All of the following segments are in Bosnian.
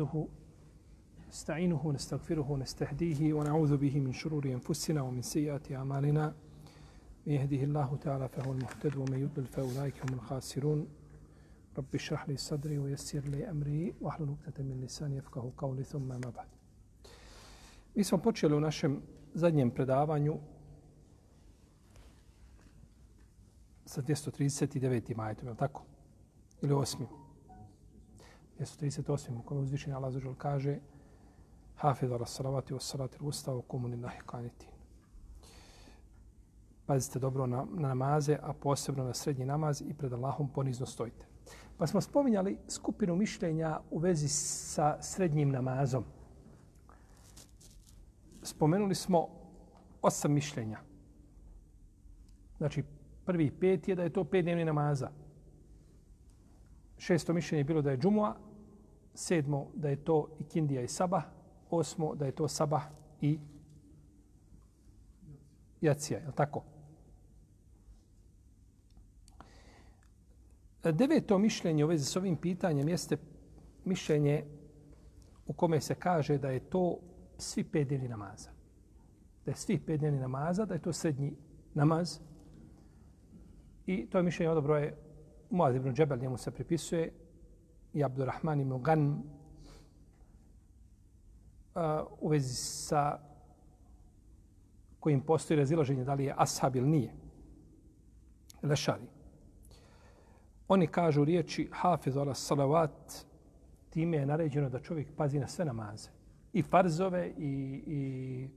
نحمده نستعينه ونستغفره ونستهديه ونعوذ به من شرور أنفسنا ومن سيئات أعمالنا من يهده الله تعالى فهو المهتد ومن يضلل فأولئك هم الخاسرون رب اشرح لي صدري ويسر لي أمري واحلل عقدة من لساني يفقهوا قولي ثم ما بعد Mi smo počeli u našem zadnjem predavanju sa 239. majetom, je li tako? Ili 8. 238. u kome uzvišenja Allah zažel kaže Hafidha rasalavati wa salati usta wa kumuni nahi kanitin. Pazite dobro na, na namaze, a posebno na srednji namaz i pred Allahom ponizno stojite. Pa smo spominjali skupinu mišljenja u vezi sa srednjim namazom. Spomenuli smo osam mišljenja. Znači, prvi pet je da je to pet dnevni namaza. Šesto mišljenje je bilo da je džumua, sedmo da je to ikindija i sabah, osmo da je to sabah i jacija, je tako? Deveto mišljenje u vezi s ovim pitanjem jeste mišljenje u kome se kaže da je to svi pet dnevni namaza. Da je svi pet dnevni namaza, da je to srednji namaz. I to je mišljenje odobro je Muaz ibn Džebel, njemu se pripisuje i Abdurrahman ibn Gan u vezi sa kojim postoji razilaženje da li je ashab ili nije. Lešari. Oni kažu riječi hafiz ala salavat, time je naređeno da čovjek pazi na sve namaze. I farzove, i, i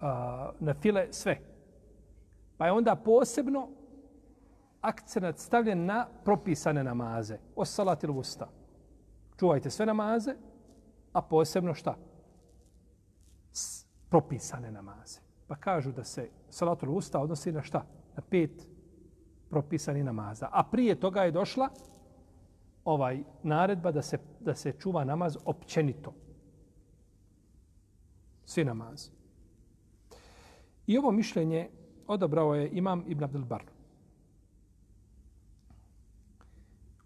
a, na file, sve. Pa je onda posebno akcenat stavljen na propisane namaze. O salat ili usta. Čuvajte sve namaze, a posebno šta? S propisane namaze. Pa kažu da se salat ili usta odnosi na šta? Na pet propisani namaza. A prije toga je došla ovaj naredba da se, da se čuva namaz općenito. Svi namazi. I ovo mišljenje odabrao je imam Ibn Abdel Bar.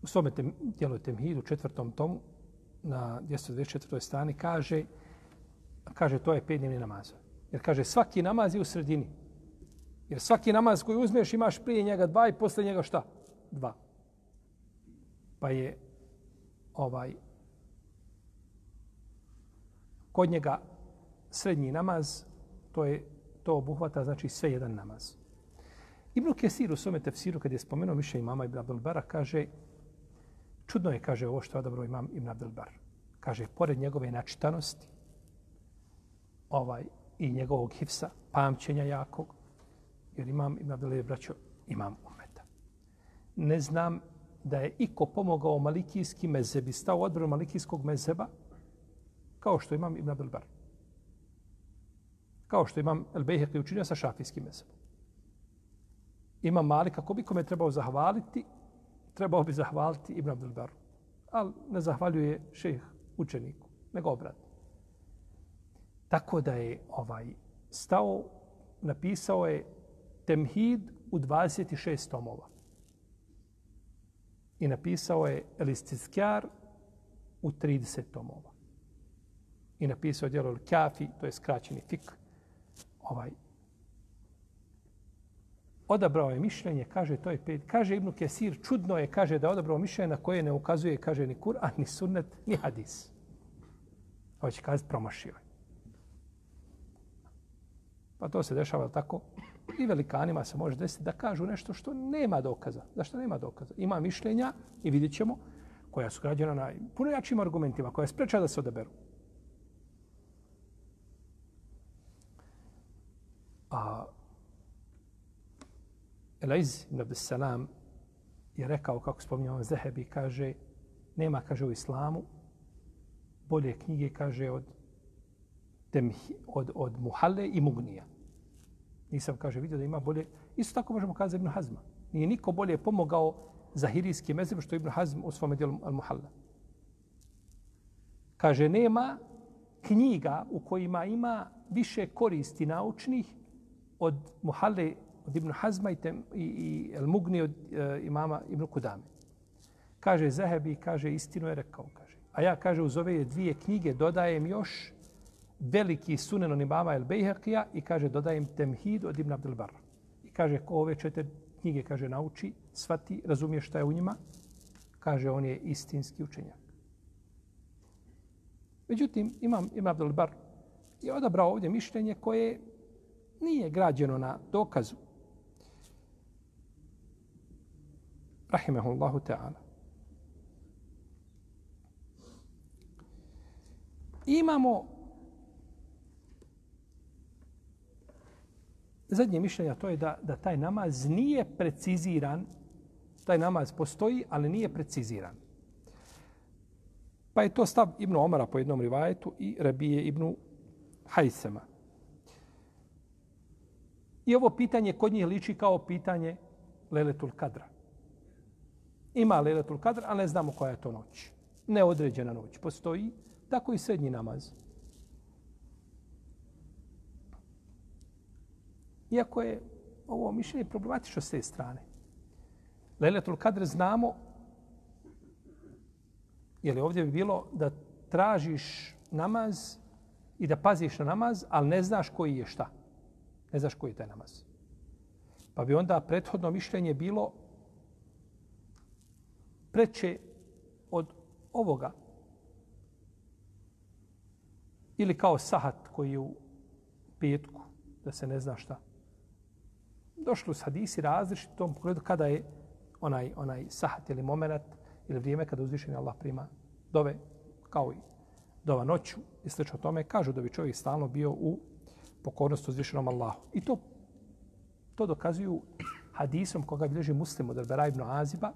U svome tem, dijelu Temhidu, u četvrtom tomu, na 224. strani, kaže, kaže to je pet dnevni namaz. Jer kaže svaki namaz je u sredini. Jer svaki namaz koji uzmeš imaš prije njega dva i posle njega šta? Dva. Pa je ovaj kod njega srednji namaz, to je to obuhvata znači sve jedan namaz. Ibn Kesir u svome tefsiru, kad je spomenuo više imama Ibn Abdelbara, kaže, čudno je, kaže, ovo što je odabro imam Ibn Abdelbar. Kaže, pored njegove načitanosti, ovaj, i njegovog hifsa, pamćenja jakog, jer imam Ibn Abdelbar, braćo, imam umeta. Ne znam da je iko pomogao malikijski mezebi, stao odbranu malikijskog mezeba, kao što imam Ibn Abdelbar kao što imam El Bejheqi učinio sa šafijskim mezebom. Imam Malik, ako bi kome trebao zahvaliti, trebao bi zahvaliti Ibn Abdul Baru. Ali ne zahvaljuje šejh učeniku, nego obratno. Tako da je ovaj stao, napisao je Temhid u 26 tomova. I napisao je Elistizkjar u 30 tomova. I napisao je djelo Kafi, to je skraćeni fik, ovaj odabrao je mišljenje, kaže to je pet, kaže Ibn Kesir, čudno je, kaže da je odabrao mišljenje na koje ne ukazuje, kaže ni Kur'an, ni sunnet, ni hadis. Hoće kazati, promašio je. Pa to se dešava tako. I velikanima se može desiti da kažu nešto što nema dokaza. Zašto nema dokaza? Ima mišljenja i vidjet ćemo koja su građena na puno jačim argumentima, koja spreča da se odaberu. A Elaiz ibn Abdesalam je rekao, kako spominjamo Zehebi, kaže, nema, kaže, u islamu bolje knjige, kaže, od, temhi, od, od Muhalle i Mugnija. Nisam, kaže, vidio da ima bolje. Isto tako možemo kazati Ibn Hazma. Nije niko bolje pomogao zahirijski mezim što Ibn Hazm u svome dijelu Al-Muhalla. Kaže, nema knjiga u kojima ima više koristi naučnih od Muhalle, od Ibn Hazma i, tem, i, i El Mugni od e, imama Ibn Kudame. Kaže Zahebi, kaže istinu je rekao, kaže. A ja, kaže, uz ove dvije knjige dodajem još veliki sunen od imama El Bejhekija i kaže, dodajem Temhid od Ibn Abdel Barra. I kaže, ko ove četiri knjige, kaže, nauči, svati, razumije šta je u njima, kaže, on je istinski učenjak. Međutim, imam Ibn Abdel Bar je odabrao ovdje mišljenje koje nije građeno na dokazu. Rahimehullahu ta'ala. Imamo zadnje mišljenje, to je da, da taj namaz nije preciziran. Taj namaz postoji, ali nije preciziran. Pa je to stav Ibnu Omara po jednom rivajetu i Rabije Ibnu Hajsema. I ovo pitanje kod njih liči kao pitanje Leletul Kadra. Ima Lejletul Kadr, ali ne znamo koja je to noć. Neodređena noć. Postoji tako i srednji namaz. Iako je ovo mišljenje problematično s te strane. Lejletul Kadr znamo, jer ovdje bi bilo da tražiš namaz i da paziš na namaz, ali ne znaš koji je šta. Ne znaš koji je taj namaz. Pa bi onda prethodno mišljenje bilo preče od ovoga. Ili kao sahat koji je u petku, da se ne zna šta. Došli su hadisi različiti u tom pogledu kada je onaj, onaj sahat ili moment ili vrijeme kada uzvišeni Allah prima dove kao i dova noću i slično tome, kažu da bi čovjek stalno bio u pokornosti uzvišenom Allahu. I to, to dokazuju hadisom koga bilježi muslim od Arbera ibn Aziba,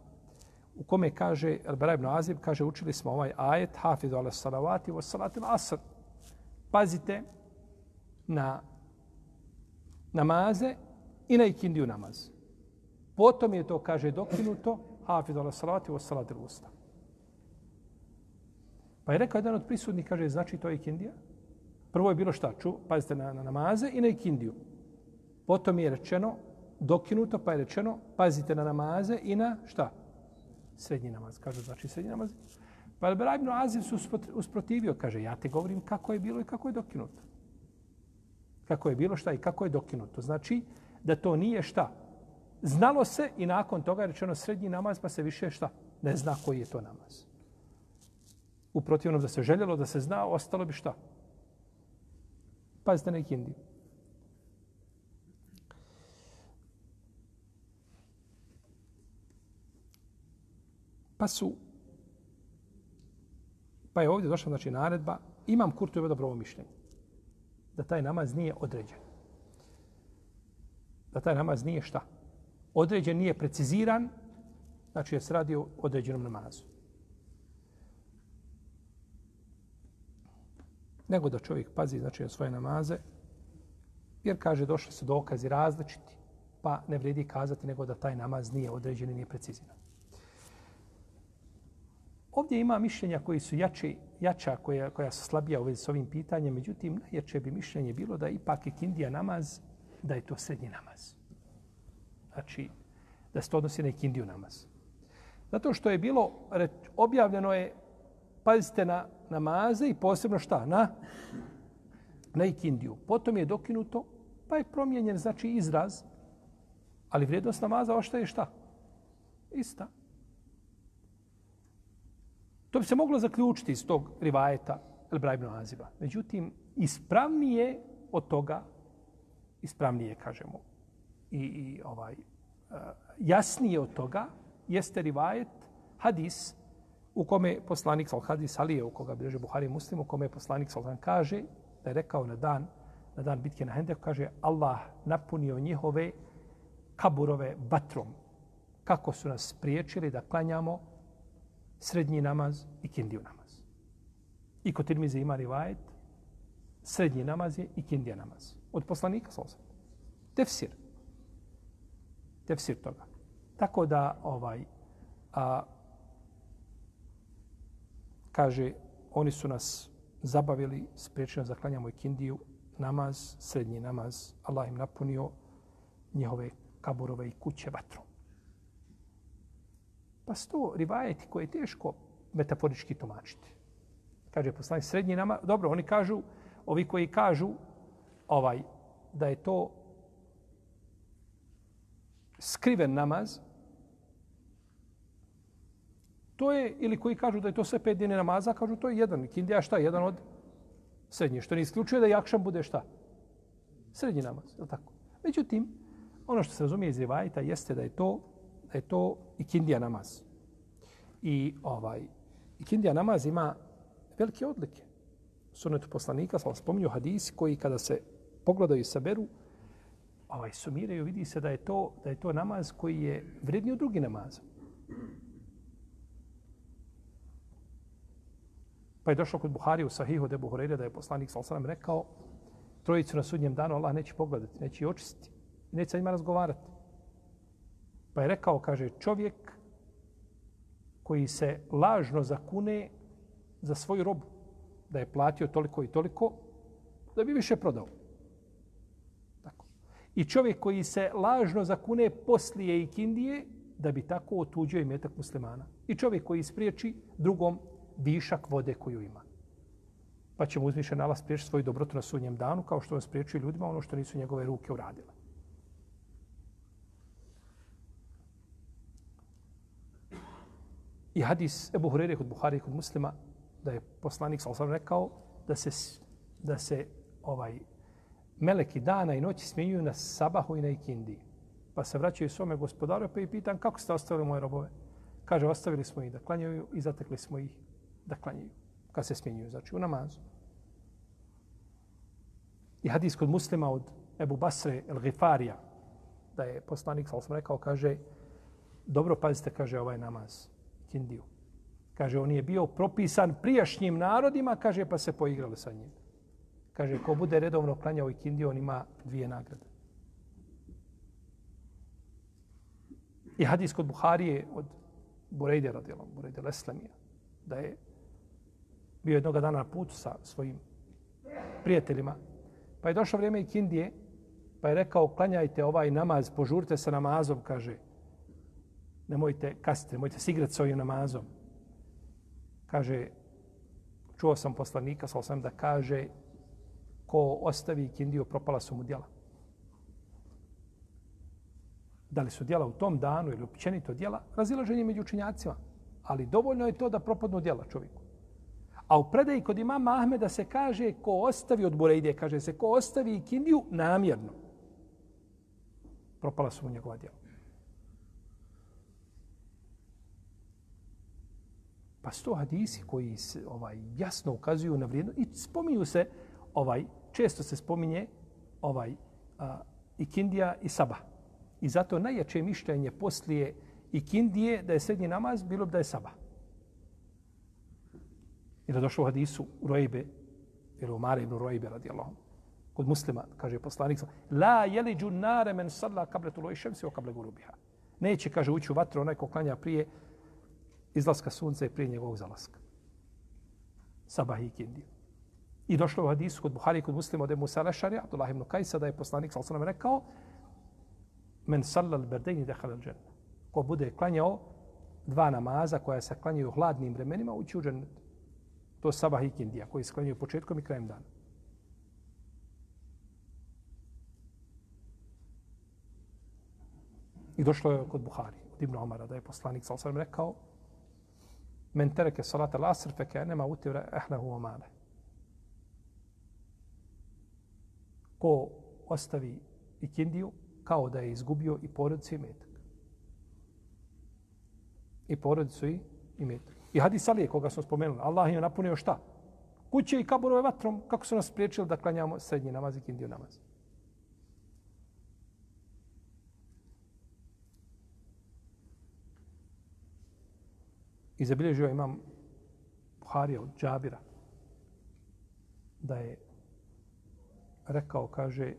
u kome kaže, Albera ibn Azib kaže, učili smo ovaj ajet, hafidu ala salavati wa salatil asr. Pazite na namaze i na ikindiju namaz. Potom je to, kaže, dokinuto, hafidu ala salavati wa salatil usta. Pa je rekao jedan od prisutnih, kaže, znači to je ikindija? Prvo je bilo šta? Ču, pazite na, na namaze i na ikindiju. Potom je rečeno, dokinuto, pa je rečeno, pazite na namaze i na šta? Srednji namaz, kaže, znači srednji namaz. Pa je Ibn Azim se usprotivio, kaže, ja te govorim kako je bilo i kako je dokinuto. Kako je bilo šta i kako je dokinuto. Znači, da to nije šta? Znalo se i nakon toga je rečeno srednji namaz, pa se više šta? Ne zna koji je to namaz. U protivnom da se željelo da se zna, ostalo bi šta? Pazite na Indiju. Pa su pa je ovdje došla znači naredba imam kurtu dobro mišljenje da taj namaz nije određen. Da taj namaz nije šta? Određen nije preciziran, znači je se radi o određenom namazu. nego da čovjek pazi znači na svoje namaze, jer kaže došli su dokazi različiti, pa ne vredi kazati nego da taj namaz nije određen i nije preciziran. Ovdje ima mišljenja koji su jači, jača, koja, koja su slabija u vezi s ovim pitanjem, međutim, najjače bi mišljenje bilo da ipak je kindija namaz, da je to srednji namaz. Znači, da se to odnosi na kindiju namaz. Zato što je bilo, objavljeno je, pazite na namaze i posebno šta? Na, na ikindiju. Potom je dokinuto, pa je promijenjen znači izraz, ali vrijednost namaza oštaje šta? Ista. To bi se moglo zaključiti iz tog rivajeta El Brajbno Aziba. Međutim, ispravnije od toga, ispravnije, kažemo, i, i ovaj, e, jasnije od toga, jeste rivajet, hadis, u kome poslanik sal hadis Alije, u koga bilježe Buhari muslim, u kome poslanik sal kaže da je rekao na dan, na dan bitke na Hendeku, kaže Allah napunio njihove kaburove vatrom. Kako su nas spriječili da klanjamo srednji namaz i kindiju namaz. I kod Tirmize ima rivajet, srednji namaz je i kindija namaz. Od poslanika sal Tefsir. Tefsir toga. Tako da ovaj a, kaže, oni su nas zabavili, spriječili nas da klanjamo ikindiju, namaz, srednji namaz, Allah im napunio njihove kaburove i kuće vatrom. Pa sto rivajeti koje je teško metaforički tumačiti. Kaže poslanik srednji namaz. Dobro, oni kažu, ovi koji kažu ovaj da je to skriven namaz, to je, ili koji kažu da je to sve pet dine namaza, kažu to je jedan. Kindija šta? Jedan od srednje. Što ne isključuje da jakšan bude šta? Srednji namaz, je tako? Međutim, ono što se razumije iz rivajta jeste da je to da je to ikindija namaz. I ovaj ikindija namaz ima velike odlike. Sunetu poslanika, sam spominju hadisi koji kada se pogledaju i saberu, ovaj, sumiraju, vidi se da je to da je to namaz koji je vredniji od drugih namaza. Pa je došlo kod Buhari u Sahihu de Buhureyre da je poslanik sa osanem rekao trojicu na sudnjem danu Allah neće pogledati, neće i očistiti. Neće sa njima razgovarati. Pa je rekao, kaže, čovjek koji se lažno zakune za svoju robu, da je platio toliko i toliko, da bi više prodao. Tako. I čovjek koji se lažno zakune poslije i kindije, da bi tako otuđio imetak muslimana. I čovjek koji ispriječi drugom višak vode koju ima. Pa će mu uzmišen Allah spriječiti svoju dobrotu na sudnjem danu, kao što on spriječuje ljudima ono što nisu njegove ruke uradile. I hadis Ebu Hurere kod Buhari kod muslima, da je poslanik sa osam rekao da se, da se ovaj meleki dana i noći smjenjuju na sabahu i na ikindi. Pa se vraćaju svome gospodaru pa i pitan kako ste ostavili moje robove. Kaže, ostavili smo ih da klanjaju i zatekli smo ih da klanjaju kad se smjenjuju, znači u namazu. I hadis kod muslima od Ebu Basre el Gifarija, da je poslanik, sal sam rekao, kaže, dobro pazite, kaže ovaj namaz, kindiju. Kaže, on je bio propisan prijašnjim narodima, kaže, pa se poigrali sa njim. Kaže, ko bude redovno klanjao i kindiju, on ima dvije nagrade. I hadis kod Buharije od Burejde radijalom, Burejde Leslemija, da je bio jednog dana na putu sa svojim prijateljima. Pa je došlo vrijeme i kindije, pa je rekao, klanjajte ovaj namaz, požurite sa namazom, kaže, nemojte kasiti, nemojte se igrati s ovim namazom. Kaže, čuo sam poslanika, sal sam da kaže, ko ostavi kindiju, propala su mu djela. Da li su djela u tom danu ili općenito djela, razilaženje među učinjacima. Ali dovoljno je to da propadnu djela čovjeku. A u predaji kod imama Ahmeda se kaže ko ostavi od Bureide, kaže se ko ostavi kindiju namjerno. Propala su mu njegova djela. Pa sto hadisi koji se, ovaj jasno ukazuju na vrijednost i spominju se ovaj često se spominje ovaj a, ikindija i sabah. I zato najjače mišljenje poslije ikindije da je srednji namaz bilo bi da je sabah. I da došlo u hadisu u Rojbe, ili u Mare ibn Rojbe radijallahu kod muslima, kaže poslanik, la jeliđu nare men sadla kable tuloj šemsi o kable gurubiha. Neće, kaže, ući u vatru onaj ko klanja prije izlaska sunca i prije njegovog zalaska. Sabah i Kindiju. I došlo u hadisu kod Buhari kod muslima od Musa Lešari, Abdullah ibn Kajsa, da je poslanik sa osanom rekao men sallal berdejni dehal al dženna. Ko bude klanjao dva namaza koja se klanjaju u hladnim vremenima, ući u džennet. To je sabah i kindija koji se klanjaju početkom i krajem dana. I došlo je kod Buhari, od Ibn Omara, da je poslanik sa osanom rekao men tereke salata lasr fe ke nema utivra ehlehu male. Ko ostavi ikindiju, kao da je izgubio i porodicu i metak. I porodicu i, i metak. I hadis Alije, koga smo spomenuli, Allah je napunio šta? Kuće i kaburove vatrom, kako su nas spriječili da klanjamo srednji namaz i kindiju namaz. I zabilježio imam Buharija od Džabira da je rekao, kaže,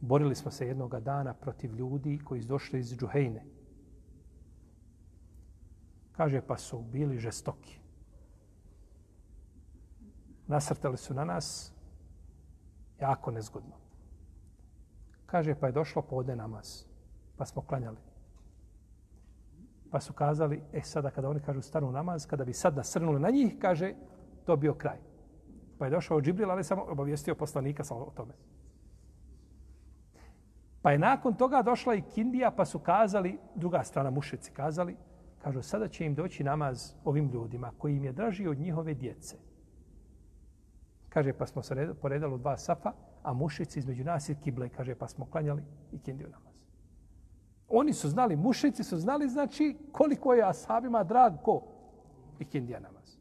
borili smo se jednoga dana protiv ljudi koji su došli iz Džuhejne. Kaže, pa su bili žestoki. Nasrtali su na nas jako nezgodno. Kaže, pa je došlo podne namaz, pa smo klanjali Pa su kazali, e sada kada oni kažu stanu namaz, kada bi sad nasrnuli na njih, kaže, to bio kraj. Pa je došao Džibril, ali samo obavijestio poslanika sa o tome. Pa je nakon toga došla i Kindija, pa su kazali, druga strana mušici kazali, kažu, sada će im doći namaz ovim ljudima koji im je draži od njihove djece. Kaže, pa smo se poredali u dva safa, a mušici između nas i kible, kaže, pa smo klanjali i Kindiju namaz. Oni su znali, mušici su znali, znači, koliko je ashabima drag ko i namaz.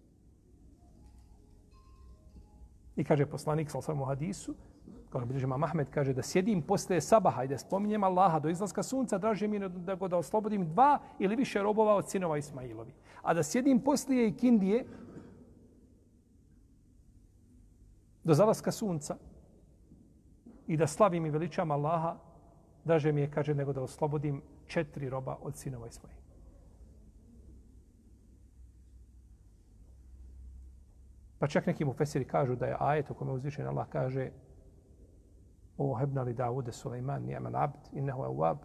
I kaže poslanik, sal sam hadisu, kao bliže ma Mahmed kaže da sjedim posle sabaha i da spominjem Allaha do izlaska sunca, draže mi da go da oslobodim dva ili više robova od sinova Ismailovi. A da sjedim posle i kindije do zalaska sunca i da slavim i veličam Allaha, draže mi je, kaže, nego da oslobodim četiri roba od sinova Ismaila. Pa čak neki mu fesiri kažu da je ajet u kome uzvišen Allah kaže o hebna li Davude Suleiman nijeman abd innehu awab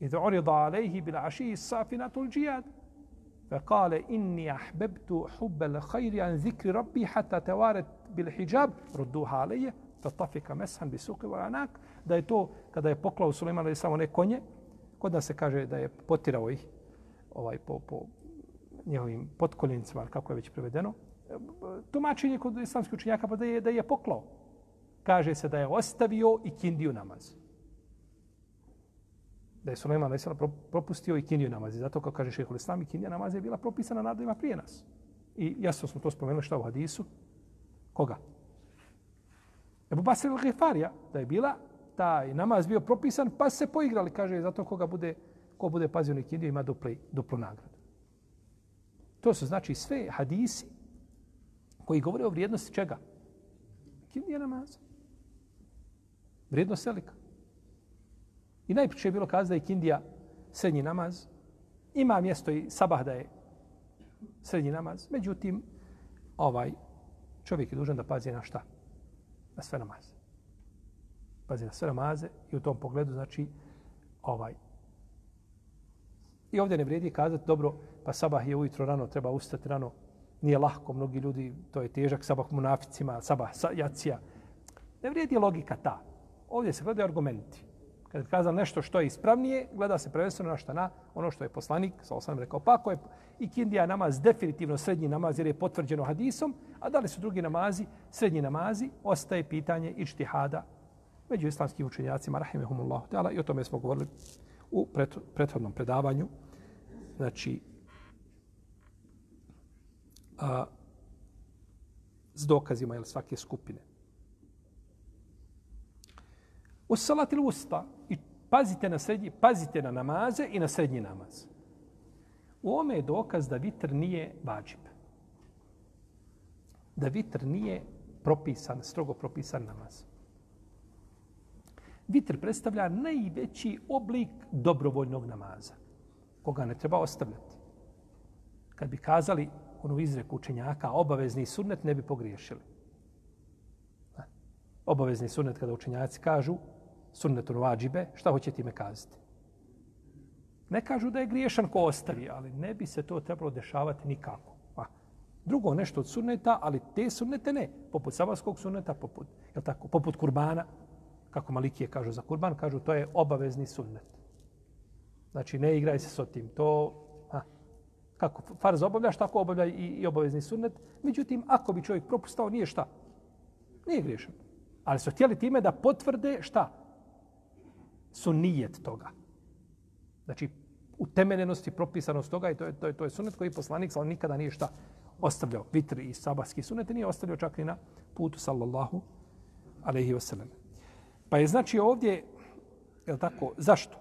idh urida alejhi bil aši safinatul džijad فقال إني أحببت حب الخير عن ذكر ربي حتى توارت بالحجاب ردوها علي tatafika meshan bi suqi wa anak da je to kada je poklao Suleiman ali samo ne konje kod nas se kaže da je potirao ih ovaj po po njihovim potkoljenicima, kako je već prevedeno. Tumačenje kod islamskih učenjaka pa da je da je poklao. Kaže se da je ostavio i kindiju namaz. Da je Suleiman ali propustio i kindiju namaz. I zato kao kaže šejhul islam i kindija namaz je bila propisana nadima prije nas. I jasno smo to spomenuli šta u hadisu. Koga? Ebu Basir al-Ghifarija, da je bila taj namaz bio propisan, pa se poigrali, kaže, zato koga bude, ko bude pazio neki kindiju ima dupli, duplu nagradu. To su znači sve hadisi koji govore o vrijednosti čega? Kindija namaza. Vrijednost selika. I najpriče je bilo kazati da je Kindija srednji namaz. Ima mjesto i sabah da je srednji namaz. Međutim, ovaj čovjek je dužan da pazi na šta? Na sve namaze. Pazi na sve namaze i u tom pogledu znači ovaj I ovdje ne vrijedi kazati, dobro, pa sabah je ujutro rano, treba ustati rano. Nije lahko, mnogi ljudi, to je težak sabah munaficima, sabah jacija. Ne vrijedi logika ta. Ovdje se gledaju argumenti. Kad kazam nešto što je ispravnije, gleda se prvenstveno na šta na ono što je poslanik, sa osam rekao, pa ako je i namaz definitivno srednji namaz jer je potvrđeno hadisom, a da li su drugi namazi srednji namazi, ostaje pitanje ičtihada među islamskim učenjacima, rahimehumullahu ta'ala, i o tome smo govorili u prethodnom predavanju. Znači, a, s dokazima jel, svake skupine. U salati usta i pazite na srednji, pazite na namaze i na srednji namaz. U ome je dokaz da vitr nije vađib. Da vitr nije propisan, strogo propisan namaz. Vitr predstavlja najveći oblik dobrovoljnog namaza, koga ne treba ostavljati. Kad bi kazali onu izreku učenjaka, obavezni sunnet, ne bi pogriješili. Obavezni sunnet, kada učenjaci kažu, sunnetu vađibe, šta hoće time kazati? Ne kažu da je griješan ko ostavi, ali ne bi se to trebalo dešavati nikako. Drugo nešto od sunneta, ali te sunnete ne. Poput sabahskog sunneta, poput, je tako, poput kurbana, kako malikije kažu za kurban, kažu to je obavezni sunnet. Znači, ne igraj se s tim. To, ha, kako farz obavljaš, tako obavlja i, i obavezni sunnet. Međutim, ako bi čovjek propustao, nije šta? Nije griješan. Ali su htjeli time da potvrde šta? sunnijet toga. Znači, utemeljenost i propisanost toga i to je, to je, to je sunnet koji poslanik ali nikada nije šta ostavljao. Vitri i sabahski sunete, nije ostavljao čak ni na putu sallallahu alaihi wasallam. Pa je znači ovdje, je tako, zašto?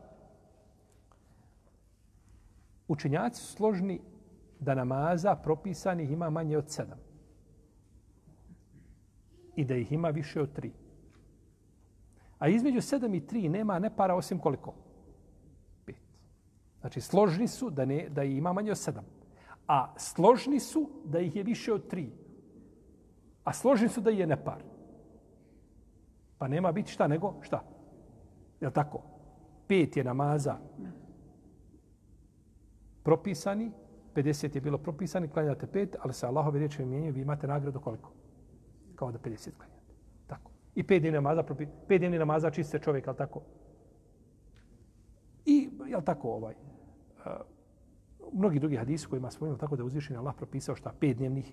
Učenjaci su složni da namaza propisanih ima manje od sedam. I da ih ima više od tri. A između 7 i 3 nema ne para osim koliko? 5. Znači, složni su da, ne, da ima manje od 7. A složni su da ih je više od 3. A složni su da je nepar. Pa nema biti šta nego šta? Je tako? Pet je namaza propisani, 50 je bilo propisani, klanjate pet, ali se Allahove riječi mijenjaju, vi imate nagradu koliko? Kao da 50 klanjate. Tako. I pet dnevni namaza, pet dnevni namaza čiste čovjek, ali tako? I, jel tako, ovaj, uh, mnogi drugi hadisi kojima smo imali tako da uzvišen Allah propisao šta pet dnevnih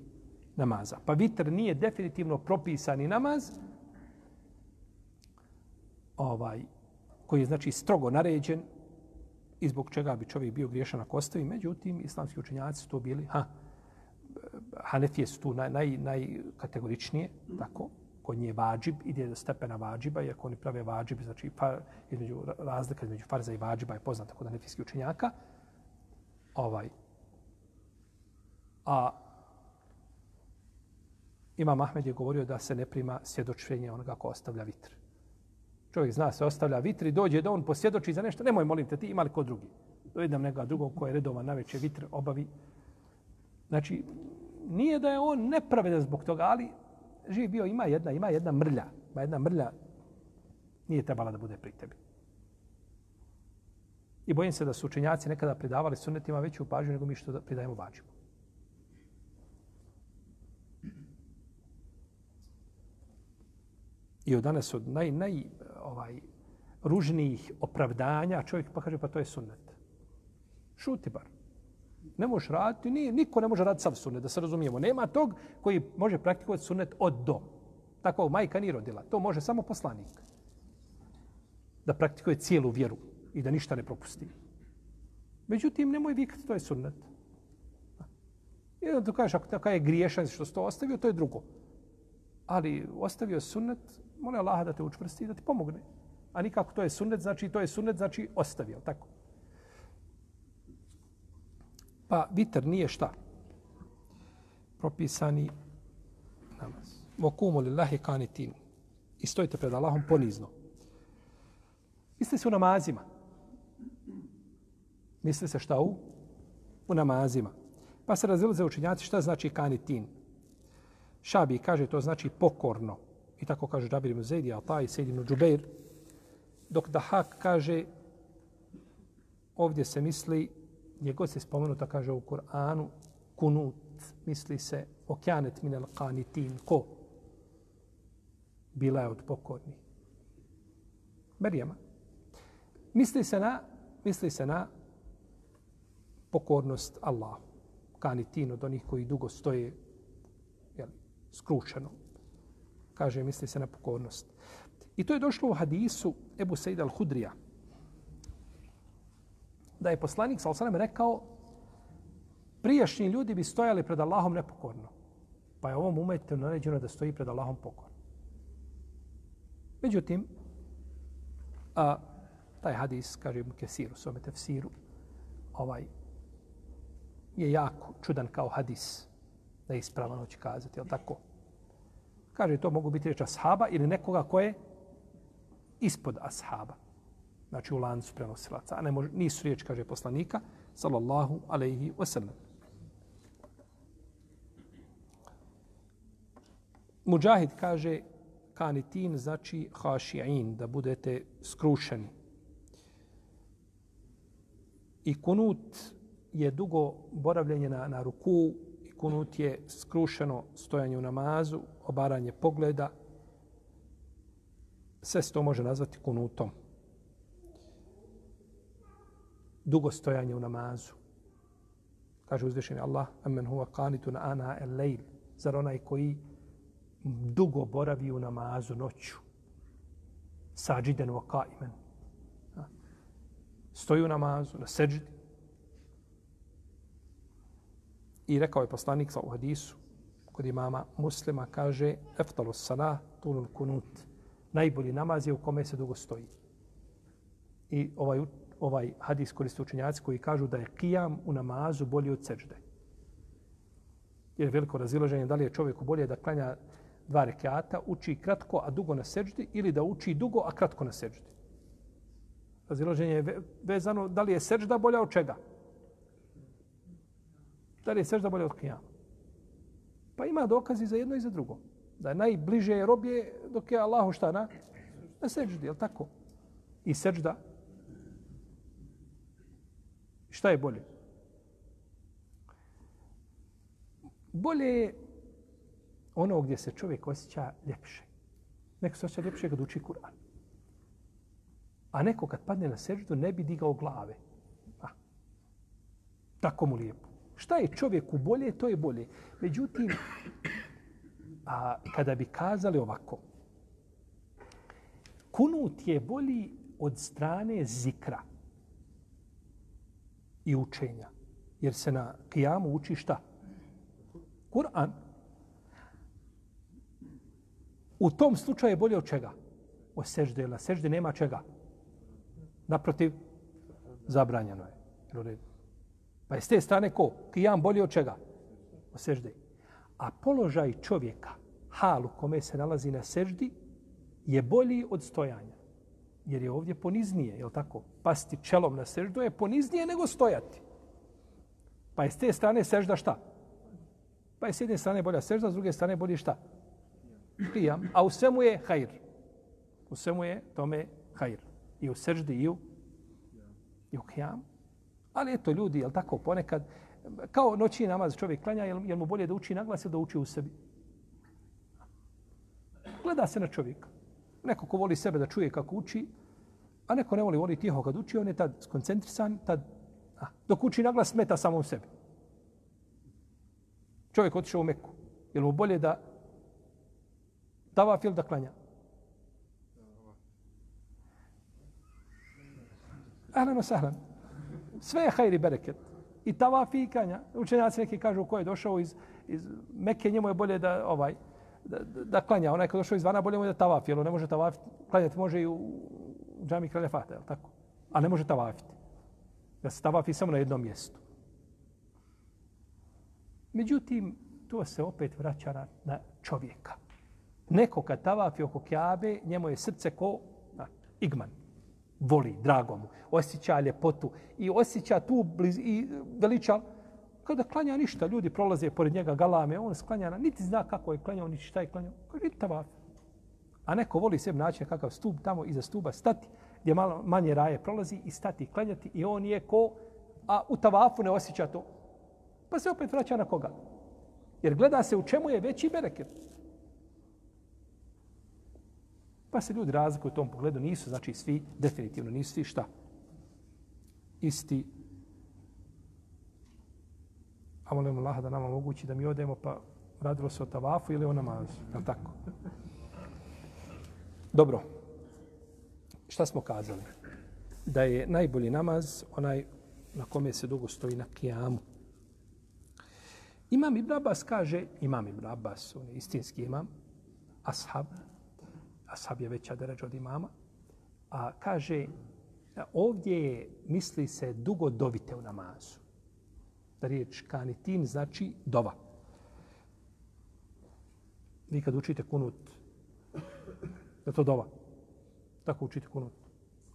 namaza. Pa vitr nije definitivno propisani namaz, ovaj, koji je znači strogo naređen i zbog čega bi čovjek bio griješan ako ostavi. Međutim, islamski učenjaci su to bili, ha, Hanefije su tu naj, naj, najkategoričnije, tako, kod nje vađib, ide do stepena vađiba, iako oni prave vađib, znači far, između, razlika između farza i vađiba je poznata kod hanefijskih učenjaka. Ovaj. A Imam Ahmed je govorio da se ne prima svjedočenje onoga ko ostavlja vitr. Čovjek zna se ostavlja vitr i dođe da on posvjedoči za nešto. Nemoj molim te ti, imali ko drugi. Dovedam neka drugog koji je redovan na veće vitr obavi. Znači, nije da je on nepravedan zbog toga, ali živ bio, ima jedna, ima jedna mrlja. Ima jedna mrlja, nije trebala da bude pri tebi. I bojim se da su učenjaci nekada predavali sunnetima veću pažnju nego mi što pridajemo vađimu. I od danas od naj, naj ovaj, ružnijih opravdanja čovjek pa kaže pa to je sunnet. Šuti bar. Ne možeš raditi, nije, niko ne može raditi sav sunnet, da se razumijemo. Nema tog koji može praktikovati sunnet od do. Tako majka nije rodila. To može samo poslanik. Da praktikuje cijelu vjeru i da ništa ne propusti. Međutim, nemoj vikati, to je sunnet. I da kažeš, ako je griješan što si to ostavio, to je drugo. Ali ostavio sunnet, mole Allaha da te učvrsti i da ti pomogne. A nikako to je sunnet, znači to je sunnet, znači ostavio, tako. Pa vitr nije šta? Propisani namaz. Vokumu lillahi kanitin. I stojite pred Allahom ponizno. Isto se u namazima. Misli se šta u? U namazima. Pa se razvili za učinjaci šta znači kanitin. Šabi kaže to znači pokorno. I tako kaže Džabir ibn Zaid, a taj Sejid ibn Džubeir. Dok Dahak kaže, ovdje se misli, gdje god se spomenuta, kaže u Kur'anu, kunut, misli se, okjanet minel qanitin, ko? Bila je od pokornih. Merijama. Misli se na, misli se na pokornost Allahu. Kanitin od onih koji dugo stoje jel, skrušeno, kaže, misli se na pokornost. I to je došlo u hadisu Ebu Sejda al-Hudrija. Da je poslanik, sal sanem, rekao, prijašnji ljudi bi stojali pred Allahom nepokorno. Pa je ovom umetu naređeno da stoji pred Allahom pokorno. Međutim, a, taj hadis, kaže mu Kesir u svome tefsiru, ovaj, je jako čudan kao hadis da je ispravan hoće kazati, jel tako? Kaže, to mogu biti riječ ashaba ili nekoga ko je ispod ashaba. Znači u lancu prenosilaca. A ne može, nisu riječ, kaže poslanika, sallallahu alaihi wasallam. Mujahid kaže, kanitin znači haši'in, da budete skrušeni. I kunut je dugo boravljenje na, na ruku, kunut je skrušeno stojanje u namazu, obaranje pogleda. Sve se to može nazvati kunutom. Dugo stojanje u namazu. Kaže uzvišeni Allah, amen huwa qanitun na ana el lejl. Zar onaj koji dugo boravi u namazu noću. Sađiden wa qaimen. Stoji u namazu, na seđdi. I rekao je poslanik sa u hadisu kod imama muslima, kaže eftalu sana tulul kunut. Najbolji namaz je u kome se dugo stoji. I ovaj, ovaj hadis koriste učenjaci koji kažu da je kijam u namazu bolji od seđde. Jer je veliko razilaženje da li je čovjeku bolje da klanja dva rekiata, uči kratko, a dugo na seđdi, ili da uči dugo, a kratko na seđdi. Razilaženje je vezano da li je seđda bolja od čega? Da li je sežda bolje od kijama? Pa ima dokazi za jedno i za drugo. Da je najbliže je robje dok je Allahu šta na? Na seždi, je li tako? I sežda? Šta je bolje? Bolje je ono gdje se čovjek osjeća ljepše. Neko se osjeća ljepše kad uči Kur'an. A neko kad padne na seždu ne bi digao glave. A, tako mu lijepo. Šta je čovjeku bolje, to je bolje. Međutim, a, kada bi kazali ovako, kunut je bolji od strane zikra i učenja. Jer se na kijamu uči šta? Kur'an. U tom slučaju je bolje od čega? O sežde. Na sežde nema čega? Naprotiv, zabranjeno je. Pa je s te strane ko? Kijam bolje od čega? O sežde. A položaj čovjeka, halu kome se nalazi na seždi, je bolji od stojanja. Jer je ovdje poniznije, je tako? Pasti čelom na seždu je poniznije nego stojati. Pa je s te strane sežda šta? Pa je s jedne strane bolja sežda, s druge strane bolji šta? Kijam. A u svemu je hajr. U svemu je tome hajr. I u seždi i u, i u kijamu. Ali eto ljudi, jel tako ponekad, kao noći namaz čovjek klanja, jel, jel mu bolje da uči naglas ili da uči u sebi? Gleda se na čovjeka. Neko ko voli sebe da čuje kako uči, a neko ne voli, voli tiho kad uči, on je tad skoncentrisan, tad, a, dok uči naglas smeta samom sebi. Čovjek otišao u Meku. Jel mu bolje da tavaf ili da klanja? Ahlan wa sahlan. Sve je hajri bereket. I tavaf i. Učenjaci neki kažu ko je došao iz, iz Mekke, njemu je bolje da ovaj da, da klanja. Onaj ko došao izvana, bolje mu je da tavaf. Jer ne može tavaf, klanjati može i u džami kralja Fata, je tako? A ne može tavafiti. Da se tavafi samo na jednom mjestu. Međutim, to se opet vraća na, na čovjeka. Neko kad tavafi oko kjabe, njemu je srce ko na, igman. Voli, drago mu. Osjeća ljepotu i osjeća tu bliz, i e, veliča. Kada klanja ništa, ljudi prolaze pored njega galame, on sklanja, niti zna kako je klanjao, niti šta je klanjao. Kaže. A neko voli sebi naći kakav stup tamo iza stuba stati, gdje malo manje raje prolazi i stati i klanjati i on je ko, a u tavafu ne osjeća to. Pa se opet vraća na koga? Jer gleda se u čemu je veći bereket. Pa se ljudi razlikuju u tom pogledu. Nisu, znači, svi, definitivno nisu svi šta? Isti. A molim Allah da nama mogući da mi odemo, pa radilo se o tavafu ili o namazu. Je tako? Dobro. Šta smo kazali? Da je najbolji namaz onaj na kome se dugo stoji na kijamu. Imam Ibn Abbas kaže, Imam Ibn Abbas, on je istinski imam, ashab, ashab je veća deređa od imama, a kaže, ovdje je, misli se, dugo dovite u namazu. Da riječ kanitin znači dova. Vi kad učite kunut, je to dova. Tako učite kunut.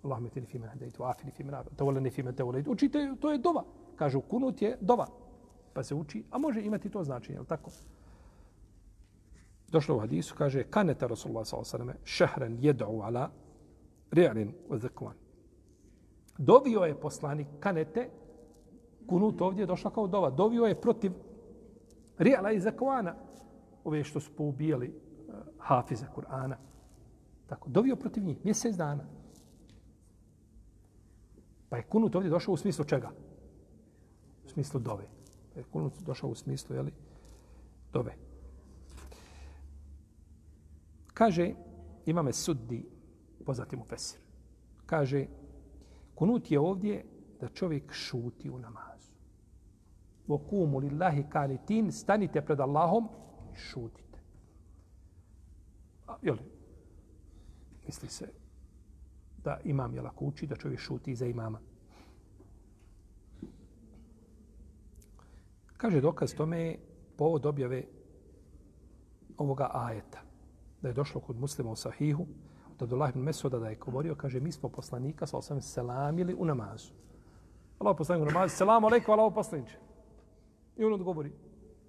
Allahumma tini fi men hadaytu afini fi men afini tawallani fi men tawallaytu učite to je dova kažu kunut je dova pa se uči, a može imati to značenje, je tako? Došlo u hadisu, kaže, kaneta Rasulullah s.a.v. šehren jed'u ala ri'lin u zekvan. Dovio je poslanik kanete, kunut ovdje je došla kao dova, dovio je protiv ri'la i zekvana, ove što su poubijali uh, hafize Kur'ana. Tako, dovio protiv njih, mjesec dana. Pa je kunut ovdje došao u smislu čega? U smislu dove pa je kunut došao u smislu, jeli, dove. Kaže, imame suddi, poznati mu Fesir. Kaže, kunut je ovdje da čovjek šuti u namazu. Vokumu lillahi kanitin, stanite pred Allahom i šutite. A, jeli, misli se da imam je lako uči, da čovjek šuti za imama. Kaže dokaz tome je povod objave ovoga ajeta. Da je došlo kod muslima u sahihu, od Abdullah ibn Mesuda da je govorio, kaže, mi smo poslanika, sa osam selamili u namazu. Allah poslanik u namazu, selam alaikum, Allah poslaniče. I on odgovori,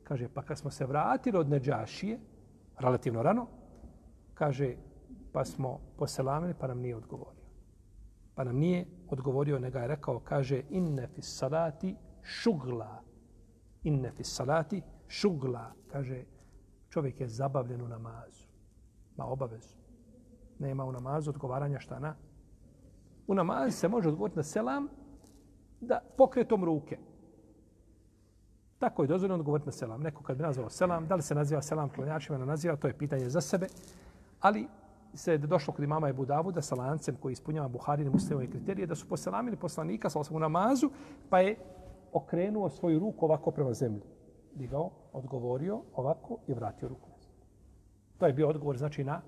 kaže, pa kad smo se vratili od Neđašije, relativno rano, kaže, pa smo poselamili, pa nam nije odgovorio. Pa nam nije odgovorio, nego je rekao, kaže, inne fis salati šugla, inne fi salati šugla, kaže, čovjek je zabavljen u namazu. Ma obavezu. Nema u namazu odgovaranja šta na? U namazu se može odgovoriti na selam da pokretom ruke. Tako je dozvoljeno odgovoriti na selam. Neko kad bi nazvao selam, da li se naziva selam klanjačima, ne naziva, to je pitanje za sebe. Ali se je došlo kod imama Ebu Davuda sa lancem koji ispunjava Buharin i muslimove kriterije, da su poselamili poslanika sa u namazu, pa je okrenuo svoju ruku ovako prema zemlji. Digao, odgovorio ovako i vratio ruku. To je bio odgovor znači na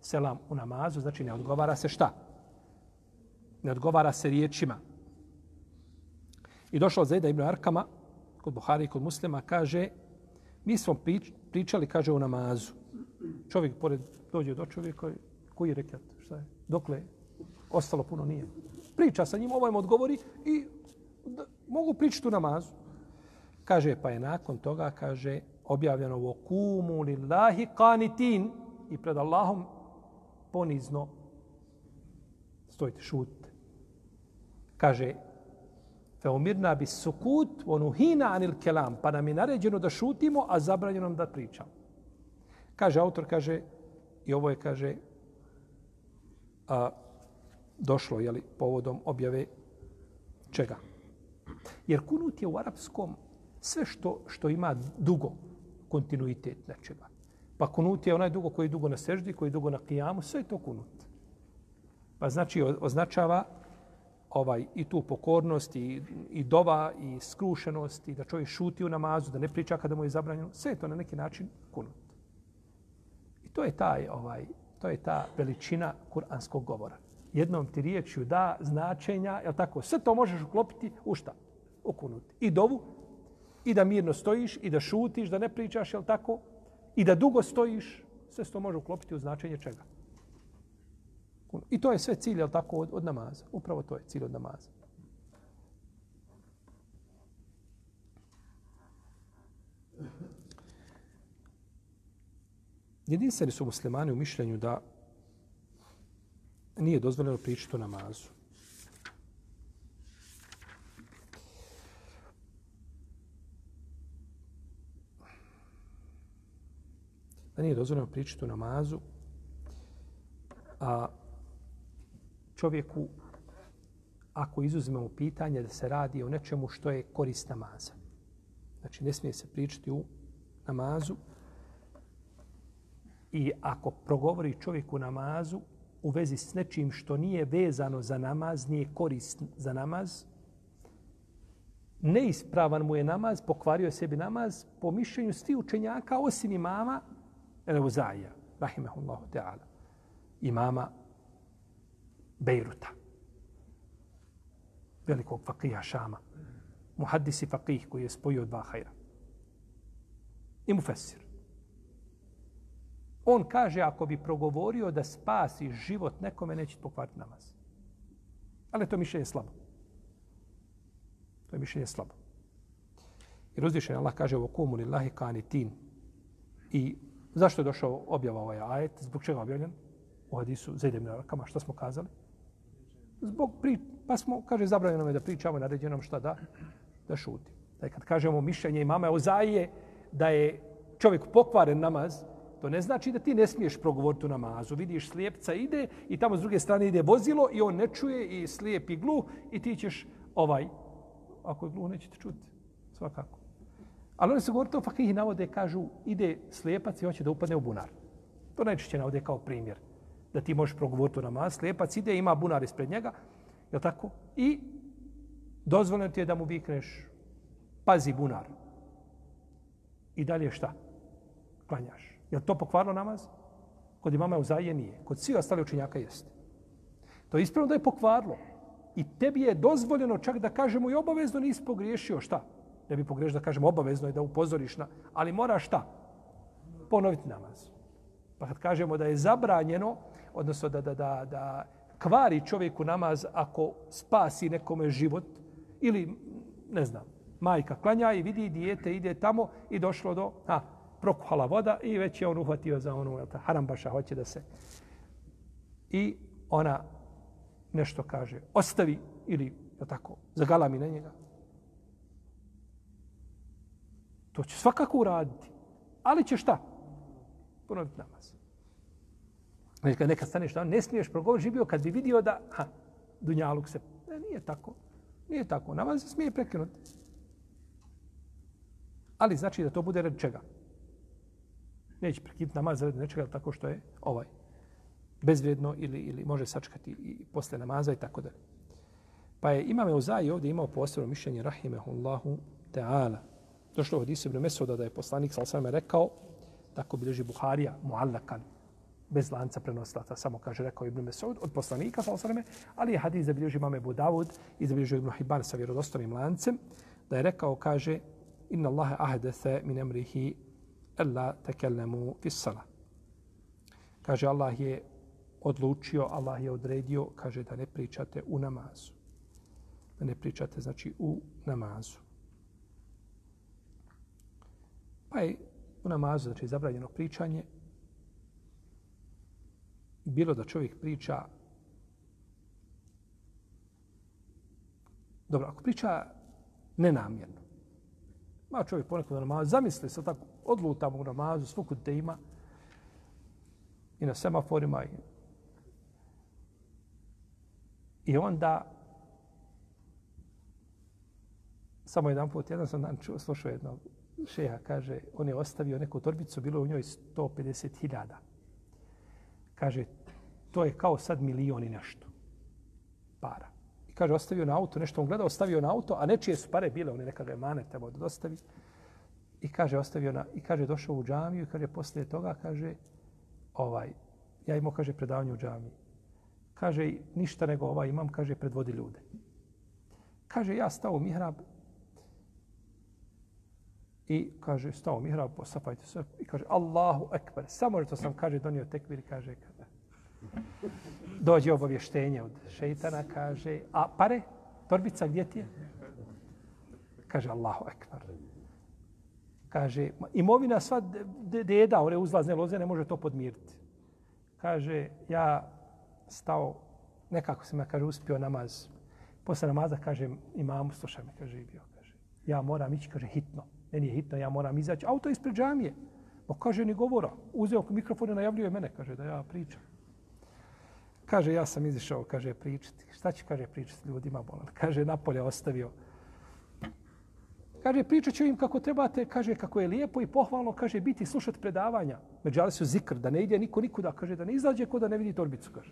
selam u namazu, znači ne odgovara se šta? Ne odgovara se riječima. I došao Zajda ibn Arkama, kod Buhari i kod muslima, kaže, mi smo pričali, kaže, u namazu. Čovjek pored dođe do čovjeka, koji je rekat, šta je, dokle, ostalo puno nije. Priča sa njim, ovaj mu odgovori i da, mogu pričati u namazu. Kaže, pa je nakon toga, kaže, objavljeno u لِلَّهِ قَانِتِينَ qanitin i pred Allahom ponizno stojite, šutite. Kaže, fe umirna bi sukut onuhina anil kelam, pa nam je naređeno da šutimo, a zabranjeno nam da pričamo. Kaže, autor kaže, i ovo je, kaže, a, došlo, jeli, povodom objave čega? Jer kunut je u arapskom sve što, što ima dugo kontinuitet nečega. Pa kunut je onaj dugo koji je dugo na seždi, koji je dugo na kijamu, sve je to kunut. Pa znači označava ovaj i tu pokornost i, i dova i skrušenost i da čovjek šuti u namazu, da ne priča kada mu je zabranjeno, sve je to na neki način kunut. I to je taj ovaj to je ta veličina kuranskog govora. Jednom ti riječju da značenja, je tako? Sve to možeš uklopiti u šta? U kunut. I dovu, i da mirno stojiš, i da šutiš, da ne pričaš, jel tako? I da dugo stojiš, sve to može uklopiti u značenje čega? I to je sve cilj, jel tako, od, od namaza. Upravo to je cilj od namaza. Jedinstveni su muslimani u mišljenju da nije dozvoljeno pričati o namazu. Da nije dozvoljeno pričati o namazu, a čovjeku, ako izuzmemo pitanje da se radi o nečemu što je korist namaza. Znači, ne smije se pričati u namazu, I ako progovori čovjek u namazu u vezi s nečim što nije vezano za namaz, nije korist za namaz, neispravan mu je namaz, pokvario sebi namaz po mišljenju svi učenjaka osim imama Reuzaija, rahimahullahu ta'ala, imama Bejruta, velikog fakija Šama, muhaddisi fakih koji je spojio dva hajra. I mufesir. On kaže, ako bi progovorio da spasi život nekome, neće pokvariti namaz. Ali to mišljenje je slabo. To je mišljenje slabo. I uzvišen Allah kaže u okumu lillahi kanitin. I zašto je došao objava ovaj ajet? Zbog čega objavljen? U hadisu za idem kama, što smo kazali? Zbog pri... Pa smo, kaže, zabranjeno je da pričamo, naređeno nam šta da? Da šuti. Da kad kažemo mišljenje imama Ozaije da je čovjek pokvaren namaz, To ne znači da ti ne smiješ progovoriti u namazu. Vidiš slijepca ide i tamo s druge strane ide vozilo i on ne čuje i slijep i gluh i ti ćeš ovaj, ako je gluh nećete čuti. Svakako. Ali oni su govorili to fakih navode kažu ide slijepac i hoće da upadne u bunar. To najčešće navode kao primjer. Da ti možeš progovoriti u namaz. Slijepac ide, ima bunar ispred njega. Je tako? I dozvoljeno ti je da mu vikneš pazi bunar. I dalje šta? Klanjaš. Je to pokvarilo namaz? Kod imama Uzaije nije. Kod svi ostali učinjaka jeste. To je ispravno da je pokvarlo. I tebi je dozvoljeno čak da kažemo i obavezno nisi pogriješio. Šta? Ne bi pogrešio da kažem obavezno je da upozoriš na... Ali mora šta? Ponoviti namaz. Pa kad kažemo da je zabranjeno, odnosno da, da, da, da kvari čovjeku namaz ako spasi nekome život, ili, ne znam, majka klanja i vidi dijete, ide tamo i došlo do... Ha, prokuhala voda i već je on uhvatio za onu, jel ta, harambaša hoće da se... I ona nešto kaže, ostavi ili, je tako, zagalami na njega. To će svakako uraditi. Ali će šta? Ponoviti namaz. Znači, kad neka staneš tamo, ne smiješ progovoriti živio kad bi vidio da, ha, dunjaluk se, ne, nije tako. Nije tako. Namaz se smije prekinuti. Ali znači da to bude red čega? Neće prekinuti namaz red nečega tako što je ovaj bezvredno ili, ili može sačekati i posle namaza i tako da. Pa je imam Euzai ovdje imao posebno mišljenje rahimehullahu ta'ala. Došlo od Isu ibn Mesuda da je poslanik sa osvrame rekao, tako bilježi Buharija, muallakan, bez lanca prenoslata, samo kaže, rekao Ibn Mesud, od poslanika, sa osvrame, ali je hadis zabilježi mame Budavud i zabilježi Ibn Hibban sa vjerodostavim lancem, da je rekao, kaže, inna Allahe ahdese min emrihi ella tekellemu fissala. Kaže, Allah je odlučio, Allah je odredio, kaže da ne pričate u namazu. Da ne pričate, znači, u namazu. Pa je u namazu, znači, zabranjeno pričanje, bilo da čovjek priča Dobro, ako priča nenamjerno, ma čovjek ponekad na namazu, zamisli se tako, odlutamo u namazu, svukud te ima, i na semaforima, i I onda, samo jedan put, jedan sam dan čuo, slušao jednog šeha, kaže, on je ostavio neku torbicu, bilo u njoj 150.000. Kaže, to je kao sad milion i nešto para. I kaže, ostavio na auto, nešto on gledao, ostavio na auto, a nečije su pare bile, on je nekada je mane trebao da dostavi. I kaže, ostavio na, i kaže, došao u džamiju i kaže, poslije toga, kaže, ovaj, ja imao, kaže, predavanje u džamiji kaže, ništa nego ovaj imam, kaže, predvodi ljude. Kaže, ja stao u mihrab i kaže, stao mi mihrab, posapajte se i kaže, Allahu ekber. Samo što sam, kaže, donio tekbir, kaže, kada dođe obavještenje od šeitana, kaže, a pare, torbica, gdje ti je? Kaže, Allahu ekber. Kaže, imovina sva deda, one uzlazne loze, ne može to podmiriti. Kaže, ja stao, nekako se ja, kaže, uspio namaz. Posle namaza, kaže, imam, slušaj me, kaže, bio, kaže, ja moram ići, kaže, hitno. Meni je hitno, ja moram izaći. Auto ispred džamije. Ma kaže, ni govora. Uzeo mikrofon i najavljuje mene, kaže, da ja pričam. Kaže, ja sam izišao, kaže, pričati. Šta će, kaže, pričati ljudima, bolan? Kaže, napolje ostavio. Kaže, pričat ću im kako trebate, kaže, kako je lijepo i pohvalno, kaže, biti slušati predavanja. Međali su zikr, da ne ide niko nikuda, kaže, da ne izađe ko da ne vidi torbicu, kaže.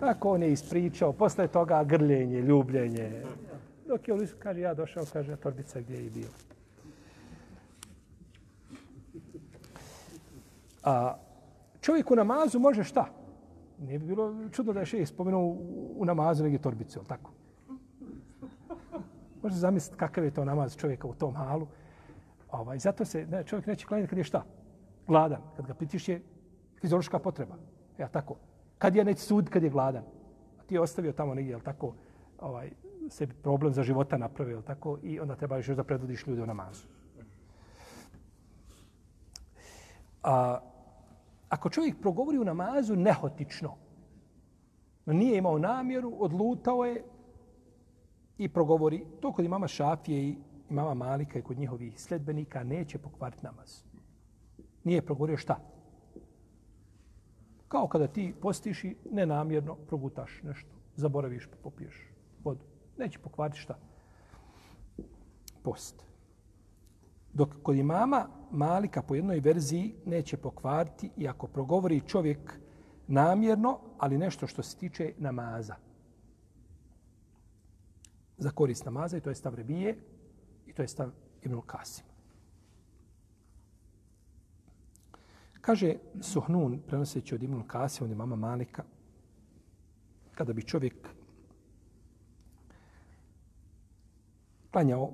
Tako on je ispričao, posle toga grljenje, ljubljenje. Dok je on, kaže, ja došao, kaže, torbica gdje je bio. A čovjek u namazu može šta? Ne bi bilo čudno da je še spomenuo u namazu negdje torbicu, tako? Može zamisliti kakav je to namaz čovjeka u tom halu. Ovaj, zato se ne, čovjek neće klanjati kad je šta? Gladan. Kad ga pritišće fiziološka potreba. Ja, tako. Kad je neće sud, kad je gladan. A ti je ostavio tamo negdje, jel tako, ovaj, sebi problem za života napravio, tako, i onda treba još da predvodiš ljude u namazu. A, ako čovjek progovori u namazu nehotično, nije imao namjeru, odlutao je, i progovori, to kod imama Šafije i imama Malika i kod njihovih sledbenika neće pokvariti namaz. Nije progovorio šta? Kao kada ti postiši nenamjerno progutaš nešto, zaboraviš pa popiješ vodu. Neće pokvariti šta? Post. Dok kod imama Malika po jednoj verziji neće pokvariti i ako progovori čovjek namjerno, ali nešto što se tiče namaza za korist namaza i to je stav Rebije i to je stav Ibn Kasim. Kaže Suhnun, prenoseći od Ibn Kasim, od imama Malika, kada bi čovjek klanjao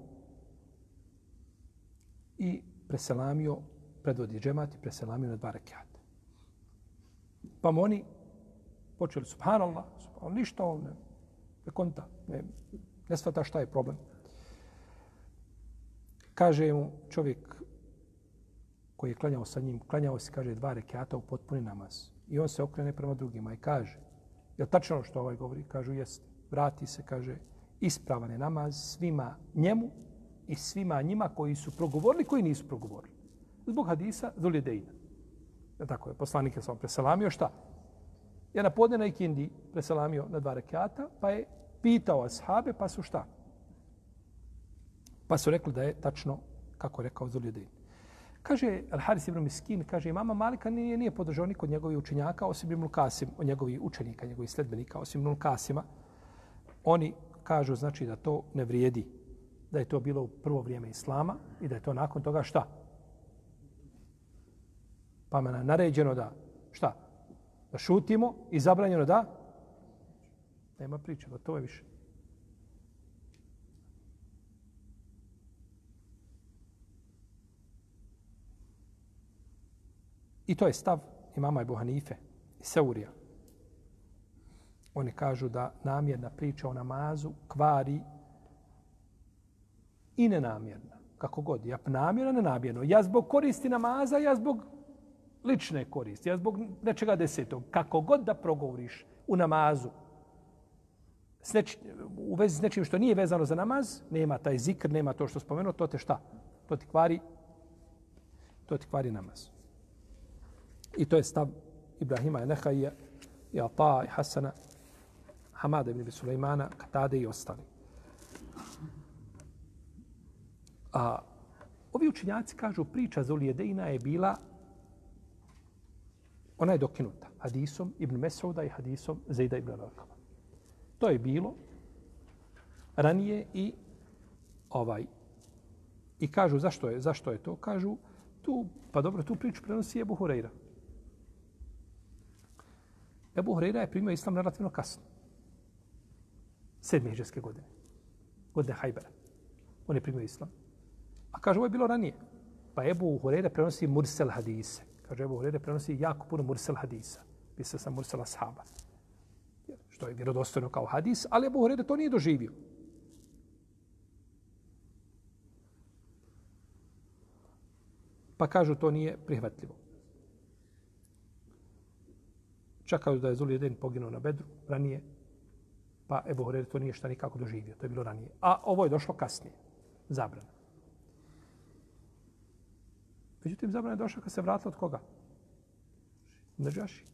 i preselamio, predvodi džemat i preselamio na dva rekiata. Pa mu oni počeli, subhanallah, subhanallah ništa on ne, ne konta, ne, Ne shvata šta je problem. Kaže mu čovjek koji je klanjao sa njim, klanjao se, kaže, dva rekiata u potpuni namaz. I on se okrene prema drugima i kaže, je li tačno ono što ovaj govori? Kažu, jest. Vrati se, kaže, ispravan je namaz svima njemu i svima njima koji su progovorili, koji nisu progovorili. Zbog hadisa Zuljedejna. Ja tako je, poslanik je sam preselamio, šta? Je na podne na ikindi preselamio na dva rekiata, pa je pitao ashabe, pa su šta? Pa su rekli da je tačno kako je rekao Zuljedejn. Kaže Al-Haris ibn Miskin, kaže mama Malika nije, nije podržao niko od njegovih učenjaka, osim Ibn Kasim, od njegovih učenika, njegovih sledbenika, osim Ibn Kasima. Oni kažu znači da to ne vrijedi, da je to bilo u prvo vrijeme Islama i da je to nakon toga šta? Pa me naređeno da šta? Da šutimo i zabranjeno da? Nema priče, pa to je više. I to je stav imama Ebu Hanife i Seurija. Oni kažu da namjerna priča o namazu kvari i nenamjerna. Kako god. Ja namjerno, nenamjerno. Ja zbog koristi namaza, ja zbog lične koristi, ja zbog nečega desetog. Kako god da progovoriš u namazu, s neč, u vezi s nečim što nije vezano za namaz, nema taj zikr, nema to što spomenuo, to te šta? To ti kvari, to ti kvari namaz. I to je stav Ibrahima i i Ata, i Hasana, Hamada ibn Sulejmana, Katade i ostali. A ovi učinjaci kažu priča za je bila ona je dokinuta hadisom Ibn Mesauda i hadisom Zejda ibn Rakama. To je bilo ranije i ovaj i kažu zašto je zašto je to kažu tu pa dobro tu priču prenosi je Hurajra Ebu Hureyra je primio islam relativno kasno. Sedme hiđarske godine. Godine Hajbera. On je primio islam. A kaže, ovo je bilo ranije. Pa Ebu Hureyre prenosi Mursel hadise. Kaže, Ebu Hureyre prenosi jako puno Mursel hadisa. Pisa sam mursela ashaba. Što je vjerodostojno kao hadis, ali Ebu Hureyre to nije doživio. Pa kažu, to nije prihvatljivo. Čakaju da je Zuljedin poginuo na Bedru ranije, pa Ebu Horeira to nije šta nikako doživio. To je bilo ranije. A ovo je došlo kasnije. Zabrana. Međutim, zabrana je došla kad se vratila od koga? Neđaši.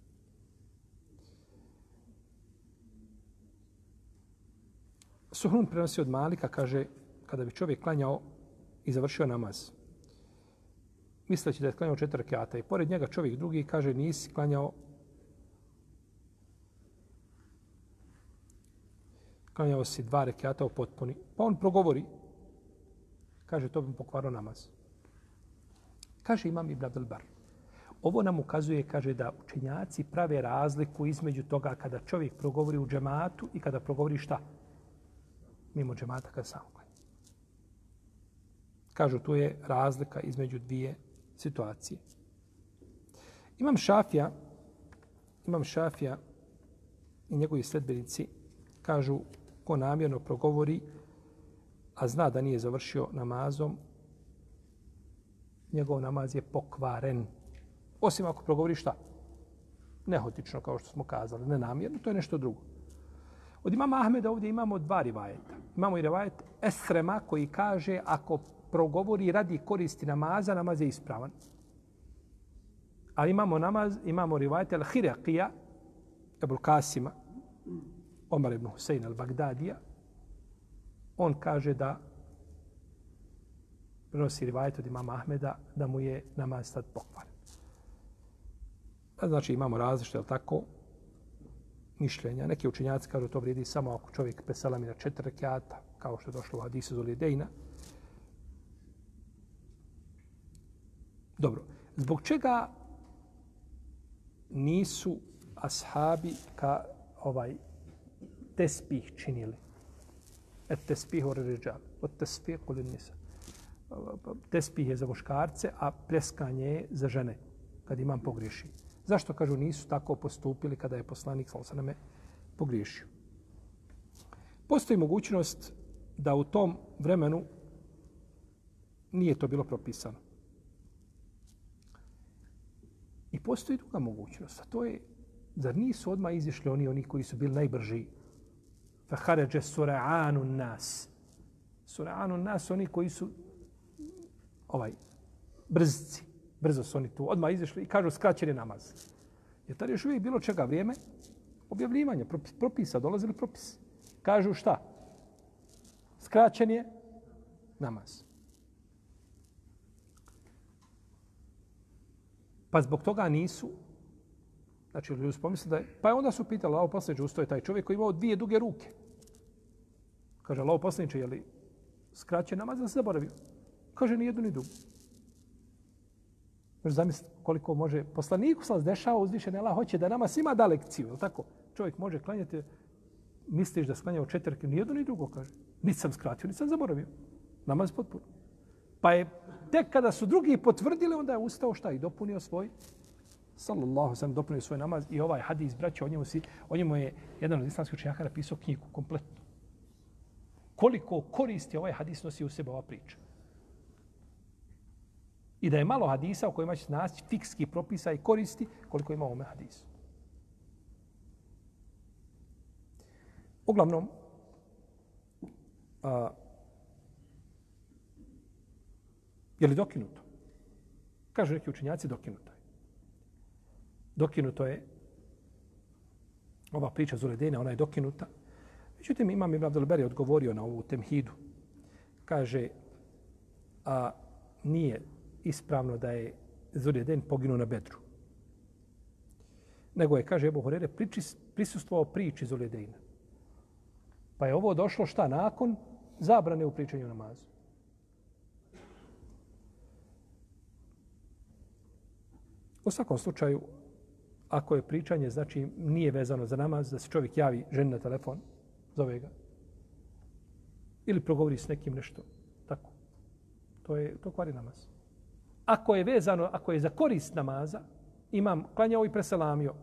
Suhrun prenosi od Malika, kaže, kada bi čovjek klanjao i završio namaz, misleći da je klanjao četiri kjata i pored njega čovjek drugi kaže, nisi klanjao klanjao si dva rekiata u potpuni. Pa on progovori. Kaže, to bi mu pokvaro namaz. Kaže imam Ibn Abdelbar. Ovo nam ukazuje, kaže, da učenjaci prave razliku između toga kada čovjek progovori u džematu i kada progovori šta? Mimo džemata kada sam klanja. Kažu, tu je razlika između dvije situacije. Imam šafija, imam šafija i njegovi sledbenici kažu ko namjerno progovori, a zna da nije završio namazom, njegov namaz je pokvaren. Osim ako progovori šta? Nehotično, kao što smo kazali, nenamjerno, to je nešto drugo. Od imama Ahmeda ovdje imamo dva rivajeta. Imamo i rivajet Esrema koji kaže ako progovori radi koristi namaza, namaz je ispravan. Ali imamo namaz, imamo rivajet El Hirakija, Ebul Kasima, Omar ibn Husein al-Bagdadija, on kaže da prenosi rivajet od imama Ahmeda da mu je namaz tad pokvaren. Znači imamo različite, ali tako, mišljenja. Neki učenjaci kažu to vrijedi samo ako čovjek preselami na četiri rekiata, kao što je došlo u hadisu Zulidejna. Dobro. Zbog čega nisu ashabi ka ovaj tespih činili. Et tespih u ređal. Od tespih u nisa. Tespih je za muškarce, a pleskanje je za žene kad imam pogriješi. Zašto kažu nisu tako postupili kada je poslanik Salosaname pogriješio? Postoji mogućnost da u tom vremenu nije to bilo propisano. I postoji druga mogućnost, a to je, zar nisu odmah izišli oni, oni koji su bili najbrži Fahaređe sura'anu nas. Sura'anu nas, oni koji su ovaj, brzci. Brzo su oni tu odmah izašli i kažu skraćeni namaz. Jer tada još uvijek bilo čega vrijeme objavljivanja, propisa, dolazili propisi. Kažu šta? Skraćen je namaz. Pa zbog toga nisu Znači, ljudi su pomislili da je... Pa onda su pitali, lao poslaniče, usto je taj čovjek koji imao dvije duge ruke. Kaže, lao poslaniče, je li skraćen namaz da se zaboravio? Kaže, ni jednu ni drugu. Možeš zamisliti koliko može poslaniku se dešava uzvišen Allah hoće da nama svima da lekciju, je tako? Čovjek može klanjati, misliš da sklanja u četvrke, ni jedno ni drugo, kaže. Niti sam skratio, niti sam zaboravio. Namaz potpuno. Pa je tek kada su drugi potvrdili, onda je ustao šta i dopunio svoj sallallahu sallam dopunio svoj namaz i ovaj hadis braće, o njemu, si, o njemu je jedan od islamskih učenjaka napisao knjigu kompletnu. Koliko koristi ovaj hadis nosi u sebe ova priča. I da je malo hadisa u kojima će naći fikski propisa i koristi koliko ima ovome hadisu. Uglavnom, a, je li dokinuto? Kažu neki učenjaci dokinuto. Dokinuto je ova priča Zuledejna, ona je dokinuta. Međutim, imam Ibn Abdelberi odgovorio na ovu temhidu. Kaže, a nije ispravno da je Zuleden poginuo na Bedru. Nego je, kaže Ebu Horere, prisustvovao priči Zuledena. Pa je ovo došlo šta nakon zabrane u pričanju namazu. U svakom slučaju, ako je pričanje, znači nije vezano za namaz, da se čovjek javi ženi na telefon, zove ga, ili progovori s nekim nešto, tako. To je to kvari namaz. Ako je vezano, ako je za korist namaza, imam klanjao i preselamio.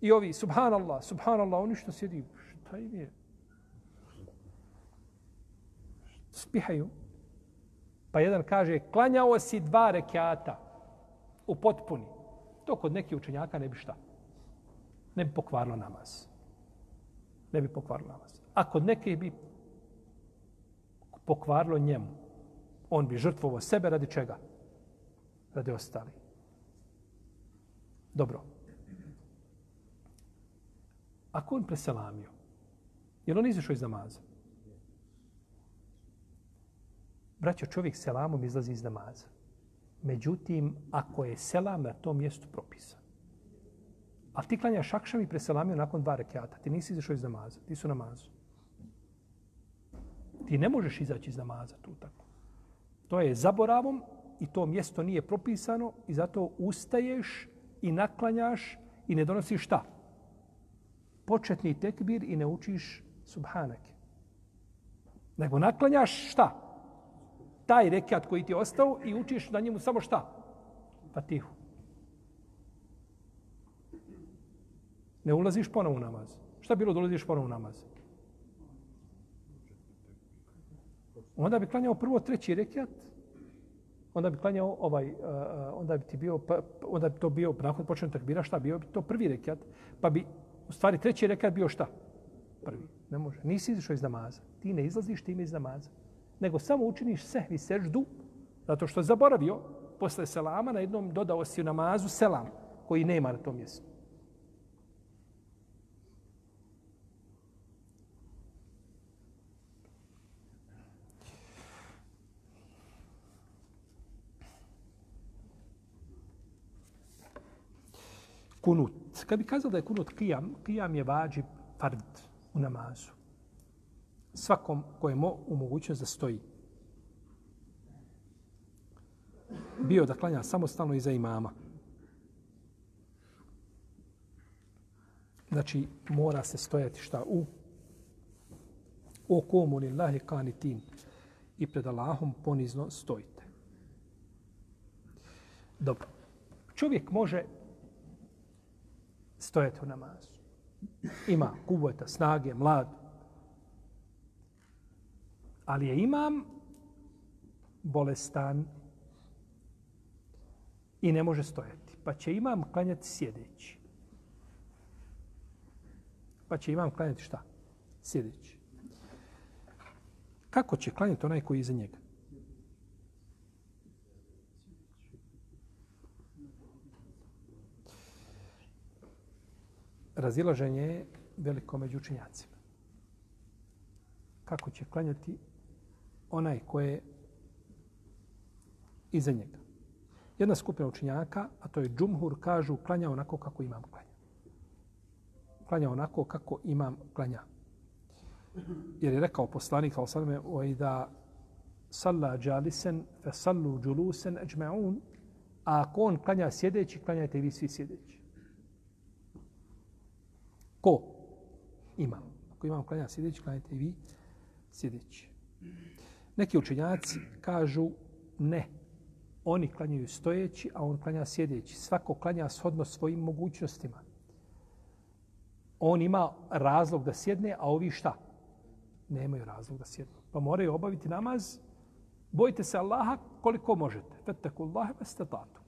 I ovi, subhanallah, subhanallah, oni što sjedi, šta im je? Spihaju. Pa jedan kaže, klanjao si dva rekiata u potpuni. To kod nekih učenjaka ne bi šta? Ne bi pokvarilo namaz. Ne bi pokvarilo namaz. A kod neke bi pokvarilo njemu. On bi žrtvovo sebe radi čega? Radi ostali. Dobro. Ako on preselamio, je on izašao iz namaza? Braćo, čovjek selamom izlazi iz namaza. Međutim, ako je selam na tom mjestu propisan, a ti klanjaš akšam i preselamio nakon dva rekiata, ti nisi izašao iz namaza, ti su namazu. Ti ne možeš izaći iz namaza tu tako. To je zaboravom i to mjesto nije propisano i zato ustaješ i naklanjaš i ne donosiš šta? Početni tekbir i ne učiš subhanake. Nego naklanjaš šta? Taj rekat koji ti je ostao i učiš na njemu samo šta? Fatihu. Ne ulaziš ponovo u namaz. Šta bilo da ulaziš ponovo u namaz? Onda bi klanjao prvo treći rekat, onda bi klanjao ovaj, uh, onda bi ti bio, pa, onda bi to bio, nakon počne takbira, šta bio bi to prvi rekat, pa bi, u stvari, treći rekat bio šta? Prvi. Ne može. Nisi izišao iz namaza. Ti ne izlaziš time iz namaza nego samo učiniš sehvi seždu, zato što je zaboravio posle selama, na jednom dodao si u namazu selam, koji nema na tom mjestu. Kunut. Kad bi kazao da je kunut kijam, kijam je vađib fard u namazu svakom kojemu u mogućnost da stoji. Bio da klanja samostalno iza imama. Znači, mora se stojati šta u o komu lillahi kanitin i pred Allahom ponizno stojite. Dobro. Čovjek može stojati u namazu. Ima kuvveta, snage, mlad, ali je imam bolestan i ne može stojati. Pa će imam klanjati sjedeći. Pa će imam klanjati šta? Sjedeći. Kako će klanjati onaj koji je iza njega? Razilaženje je veliko među učenjacima. Kako će klanjati onaj koje je iza njega? Jedna skupina učinjaka, a to je džumhur, kažu klanja onako kako imam klanja. Klanja onako kako imam klanja. Jer je rekao poslanik, ali sad me, da salla džalisen, fe sallu džulusen eđme'un, a ako on klanja sjedeći, klanjajte vi svi sjedeći. Ko? Imam. Ako imam klanja sjedeći, klanjajte vi sjedeći. Neki učenjaci kažu ne. Oni klanjaju stojeći, a on klanja sjedeći. Svako klanja shodno svojim mogućnostima. On ima razlog da sjedne, a ovi šta? Nemaju razlog da sjednu. Pa moraju obaviti namaz. Bojite se Allaha koliko možete. Feteku Allahe vestatatu.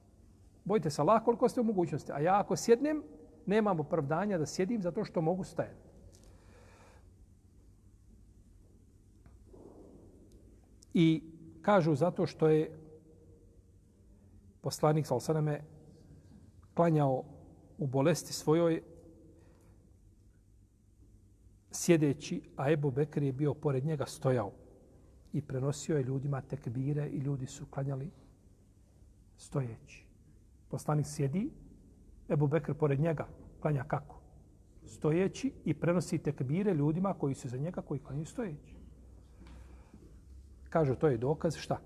Bojite se Allaha koliko ste u mogućnosti. A ja ako sjednem, nemam opravdanja da sjedim zato što mogu stajati. I kažu zato što je poslanik Salsaname klanjao u bolesti svojoj sjedeći, a Ebu Bekr je bio pored njega stojao i prenosio je ljudima tekbire i ljudi su klanjali stojeći. Poslanik sjedi, Ebu Bekr pored njega klanja kako? Stojeći i prenosi tekbire ljudima koji su za njega koji klanjaju stojeći. Kažu, to je dokaz šta?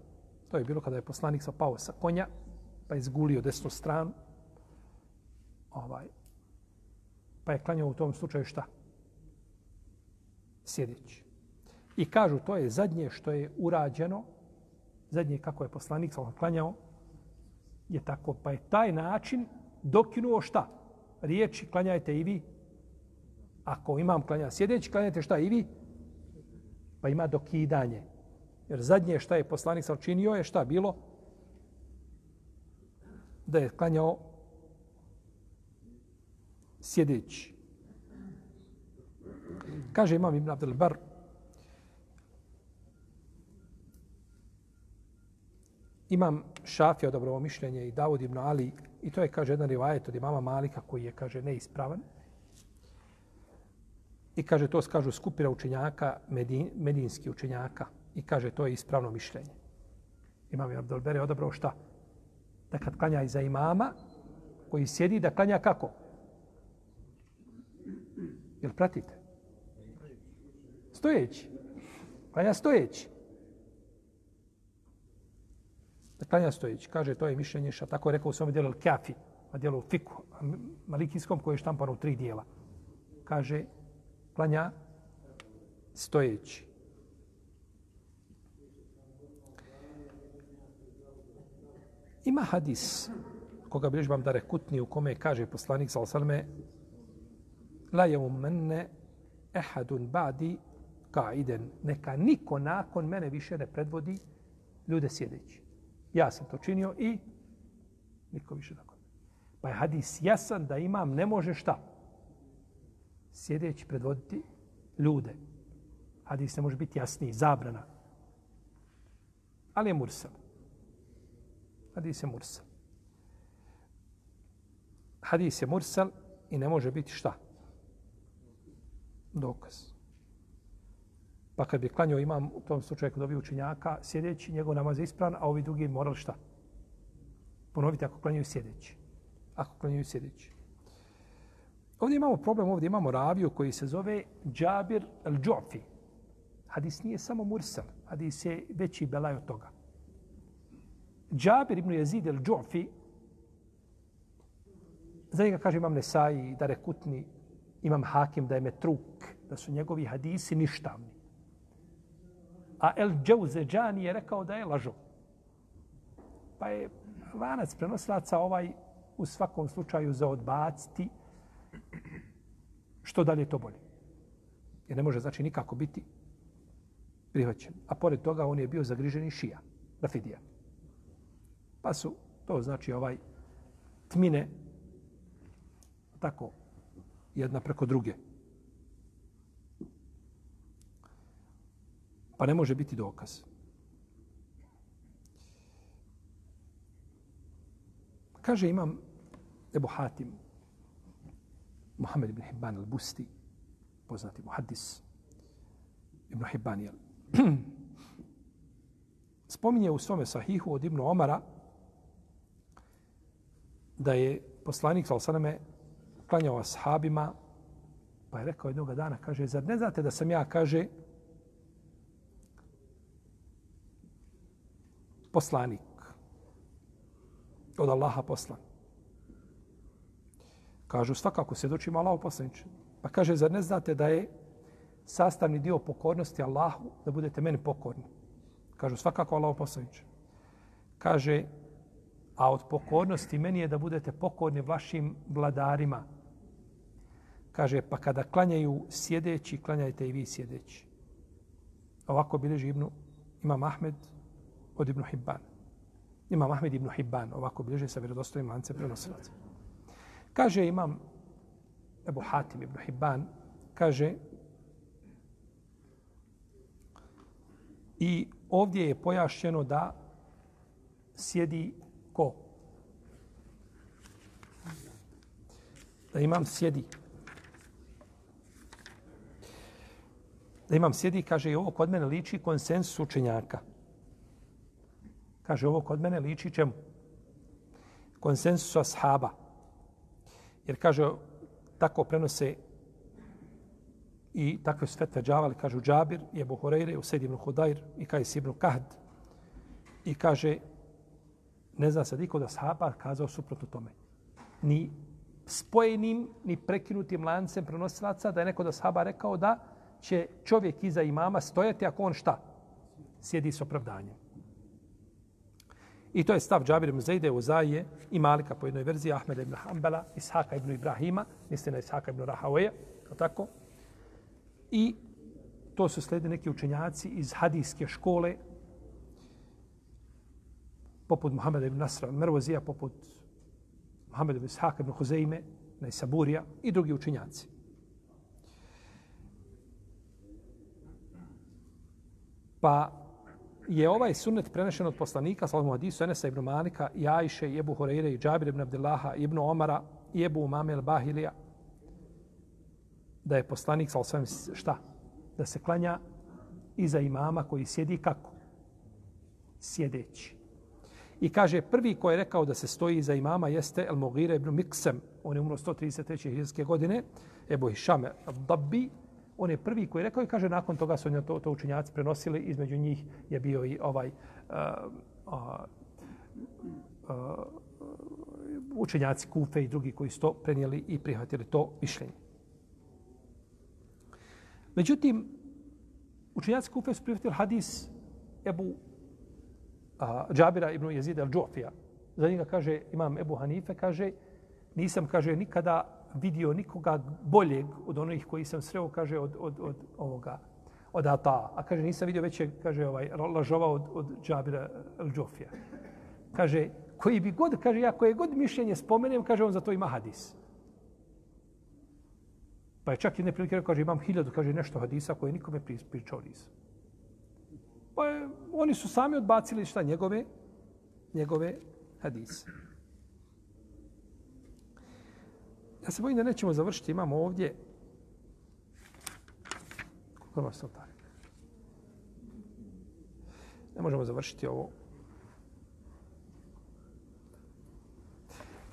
To je bilo kada je poslanik sa pao sa konja, pa je zgulio desnu stranu, ovaj, pa je klanjao u tom slučaju šta? Sjedeći. I kažu, to je zadnje što je urađeno, zadnje kako je poslanik sa klanjao, je tako, pa je taj način dokinuo šta? Riječi klanjajte i vi. Ako imam klanja sjedeći, klanjajte šta i vi? Pa ima dokidanje. Jer zadnje šta je poslanik sa učinio je šta bilo? Da je klanjao sjedeći. Kaže imam Ibn Abdel Bar, imam Šafija dobro mišljenje i Davud ibn Ali i to je kaže jedan rivajet od imama Malika koji je kaže neispravan. I kaže to skažu skupira učenjaka, medin, medinski učenjaka i kaže to je ispravno mišljenje. Imam Abdul Bere odabrao šta? Da kad klanja iza imama koji sjedi da klanja kako? Jel pratite? Stojeći. Klanja stojeći. Da klanja stojeći. Kaže, to je mišljenje šta tako je rekao u svom dijelu Kafi, na dijelu Fiku, malikijskom koji je štampano u tri dijela. Kaže, klanja stojeći. Ima hadis koga bilježi vam da rekutni u kome kaže poslanik sa osalme La je u mene ehadun badi kaiden. Neka niko nakon mene više ne predvodi ljude sjedeći. Ja sam to činio i niko više nakon Pa je hadis jasan da imam ne može šta? Sjedeći predvoditi ljude. Hadis ne može biti jasniji, zabrana. Ali je mursal. Hadis je mursal. Hadis je mursal i ne može biti šta? Dokaz. Pa kad bi klanio imam u tom slučaju kod ovih učenjaka, sjedeći, njegov namaz je ispravan, a ovi drugi morali šta? Ponoviti ako klanjaju sjedeći. Ako klanjaju sjedeći. Ovdje imamo problem, ovdje imamo raviju koji se zove Džabir el-Džofi. Hadis nije samo mursal, hadis je veći belaj od toga. Džabir ibn Jezid el-đu'fi, za njega kaže imam Nesai, da rekutni, imam Hakim, da je metruk, da su njegovi hadisi ništavni a El Džauzeđani je rekao da je lažo. Pa je lanac prenoslaca ovaj u svakom slučaju za odbaciti što dalje to bolje. Jer ne može znači nikako biti prihvaćen. A pored toga on je bio zagriženi šija, Rafidija. Pa su to znači ovaj tmine tako jedna preko druge. Pa ne može biti dokaz. Kaže imam Ebu Hatim, Muhammed ibn Hibban al-Busti, poznati muhaddis, ibn Hibban je spominje u svome sahihu od Ibnu Omara da je poslanik sa osaname klanjao ashabima pa je rekao jednog dana, kaže, zar ne znate da sam ja, kaže, poslanik od Allaha poslan. Kažu, svakako se doći Allah. Pa kaže, zar ne znate da je sastavni dio pokornosti Allahu da budete meni pokorni? Kažu, svakako Allah poslanič. Kaže, a od pokornosti meni je da budete pokorni vašim vladarima. Kaže, pa kada klanjaju sjedeći, klanjajte i vi sjedeći. Ovako bileži Ibnu, Imam Ahmed od Ibnu Hibban. Imam Ahmed Ibnu Hibban, ovako bilježi sa vjerodostojnim lance prenosilaca. Kaže imam Ebu Hatim ibn Hibban, kaže i ovdje je pojašćeno da sjedi ko? Da imam sjedi. Da imam sjedi, kaže, i ovo kod mene liči konsensus učenjaka. Kaže, ovo kod mene liči čemu? Konsensus ashaba. Jer kaže, tako prenose i takve su fetve džavali, kažu Džabir, je Buhureyre, Usaid ibn Hudajr i Kajs ibn Kahd. I kaže, ne zna se niko da sahaba kazao suprotno tome. Ni spojenim, ni prekinutim lancem prenosilaca da je neko da sahaba rekao da će čovjek iza imama stojati ako on šta? Sjedi s opravdanjem. I to je stav Džabir ibn Zejde, Uzaije i Malika po jednoj verziji, Ahmeda ibn Hanbala, Ishaka ibn Ibrahima, misli na Ishaka ibn Rahaweja, tako? I to su sledi neki učenjaci iz hadijske škole, poput Muhammeda ibn Nasra Mervozija, poput Muhammeda ibn Ishaka ibn Huzeime, Najsaburija i drugi učinjaci. Pa je ovaj sunnet prenešen od poslanika, sallallahu hadisu, Enesa ibn Malika, i Ajše, i Ebu Horeire, i Džabir ibn Abdillaha, i ibn Omara, i Ebu Umame il Bahilija, da je poslanik, sallallahu šta? Da se klanja iza imama koji sjedi kako? Sjedeći. I kaže, prvi ko je rekao da se stoji iza imama jeste El Mogire ibn Miksem. On je umro 133. hiljadske godine. Ebu Hišame Dabbi. on je prvi koji je rekao i kaže nakon toga su to, to učenjaci prenosili, između njih je bio i ovaj uh, uh, uh, učenjaci Kufe i drugi koji su to prenijeli i prihvatili to mišljenje. Međutim, učenjaci Kufe su prihvatili hadis Ebu a, Džabira ibn Jezida al-đofija. Za njega kaže, imam Ebu Hanife, kaže, nisam, kaže, nikada vidio nikoga boljeg od onih koji sam sreo, kaže, od, od, od ovoga, od Ata. A kaže, nisam vidio veće, kaže, ovaj, lažova od, od Džabira al-đofija. Kaže, koji bi god, kaže, ja koje god mišljenje spomenem, kaže, on za to ima hadis. Pa je čak jedne prilike kaže, imam hiljadu, kaže, nešto hadisa koje nikome pričao nisam. Pa je, oni su sami odbacili šta njegove, njegove hadise. Ja se bojim da nećemo završiti. Imamo ovdje... Koliko vas to Ne možemo završiti ovo.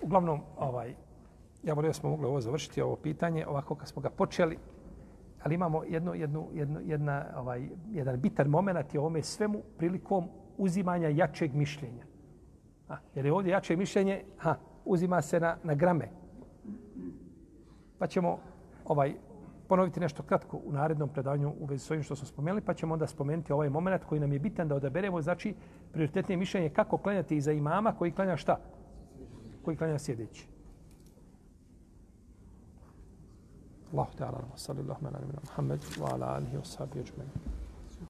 Uglavnom, ovaj, ja volio smo mogli ovo završiti, ovo pitanje, ovako kad smo ga počeli, ali imamo jedno, jedno, jedno, jedna, ovaj, jedan bitan moment je ome svemu prilikom uzimanja jačeg mišljenja. A, jer je ovdje jače mišljenje, ha, uzima se na, na grame, pa ćemo ovaj ponoviti nešto kratko u narednom predavanju u vezi s ovim što smo spomenuli, pa ćemo onda spomenuti ovaj moment koji nam je bitan da odaberemo, znači prioritetnije mišljenje kako klanjati iza imama koji klanja šta? Koji klanja sjedeći. Allahu ta'ala, sallallahu ala nabina Muhammed, wa ala alihi wa sahbihi ajma'in.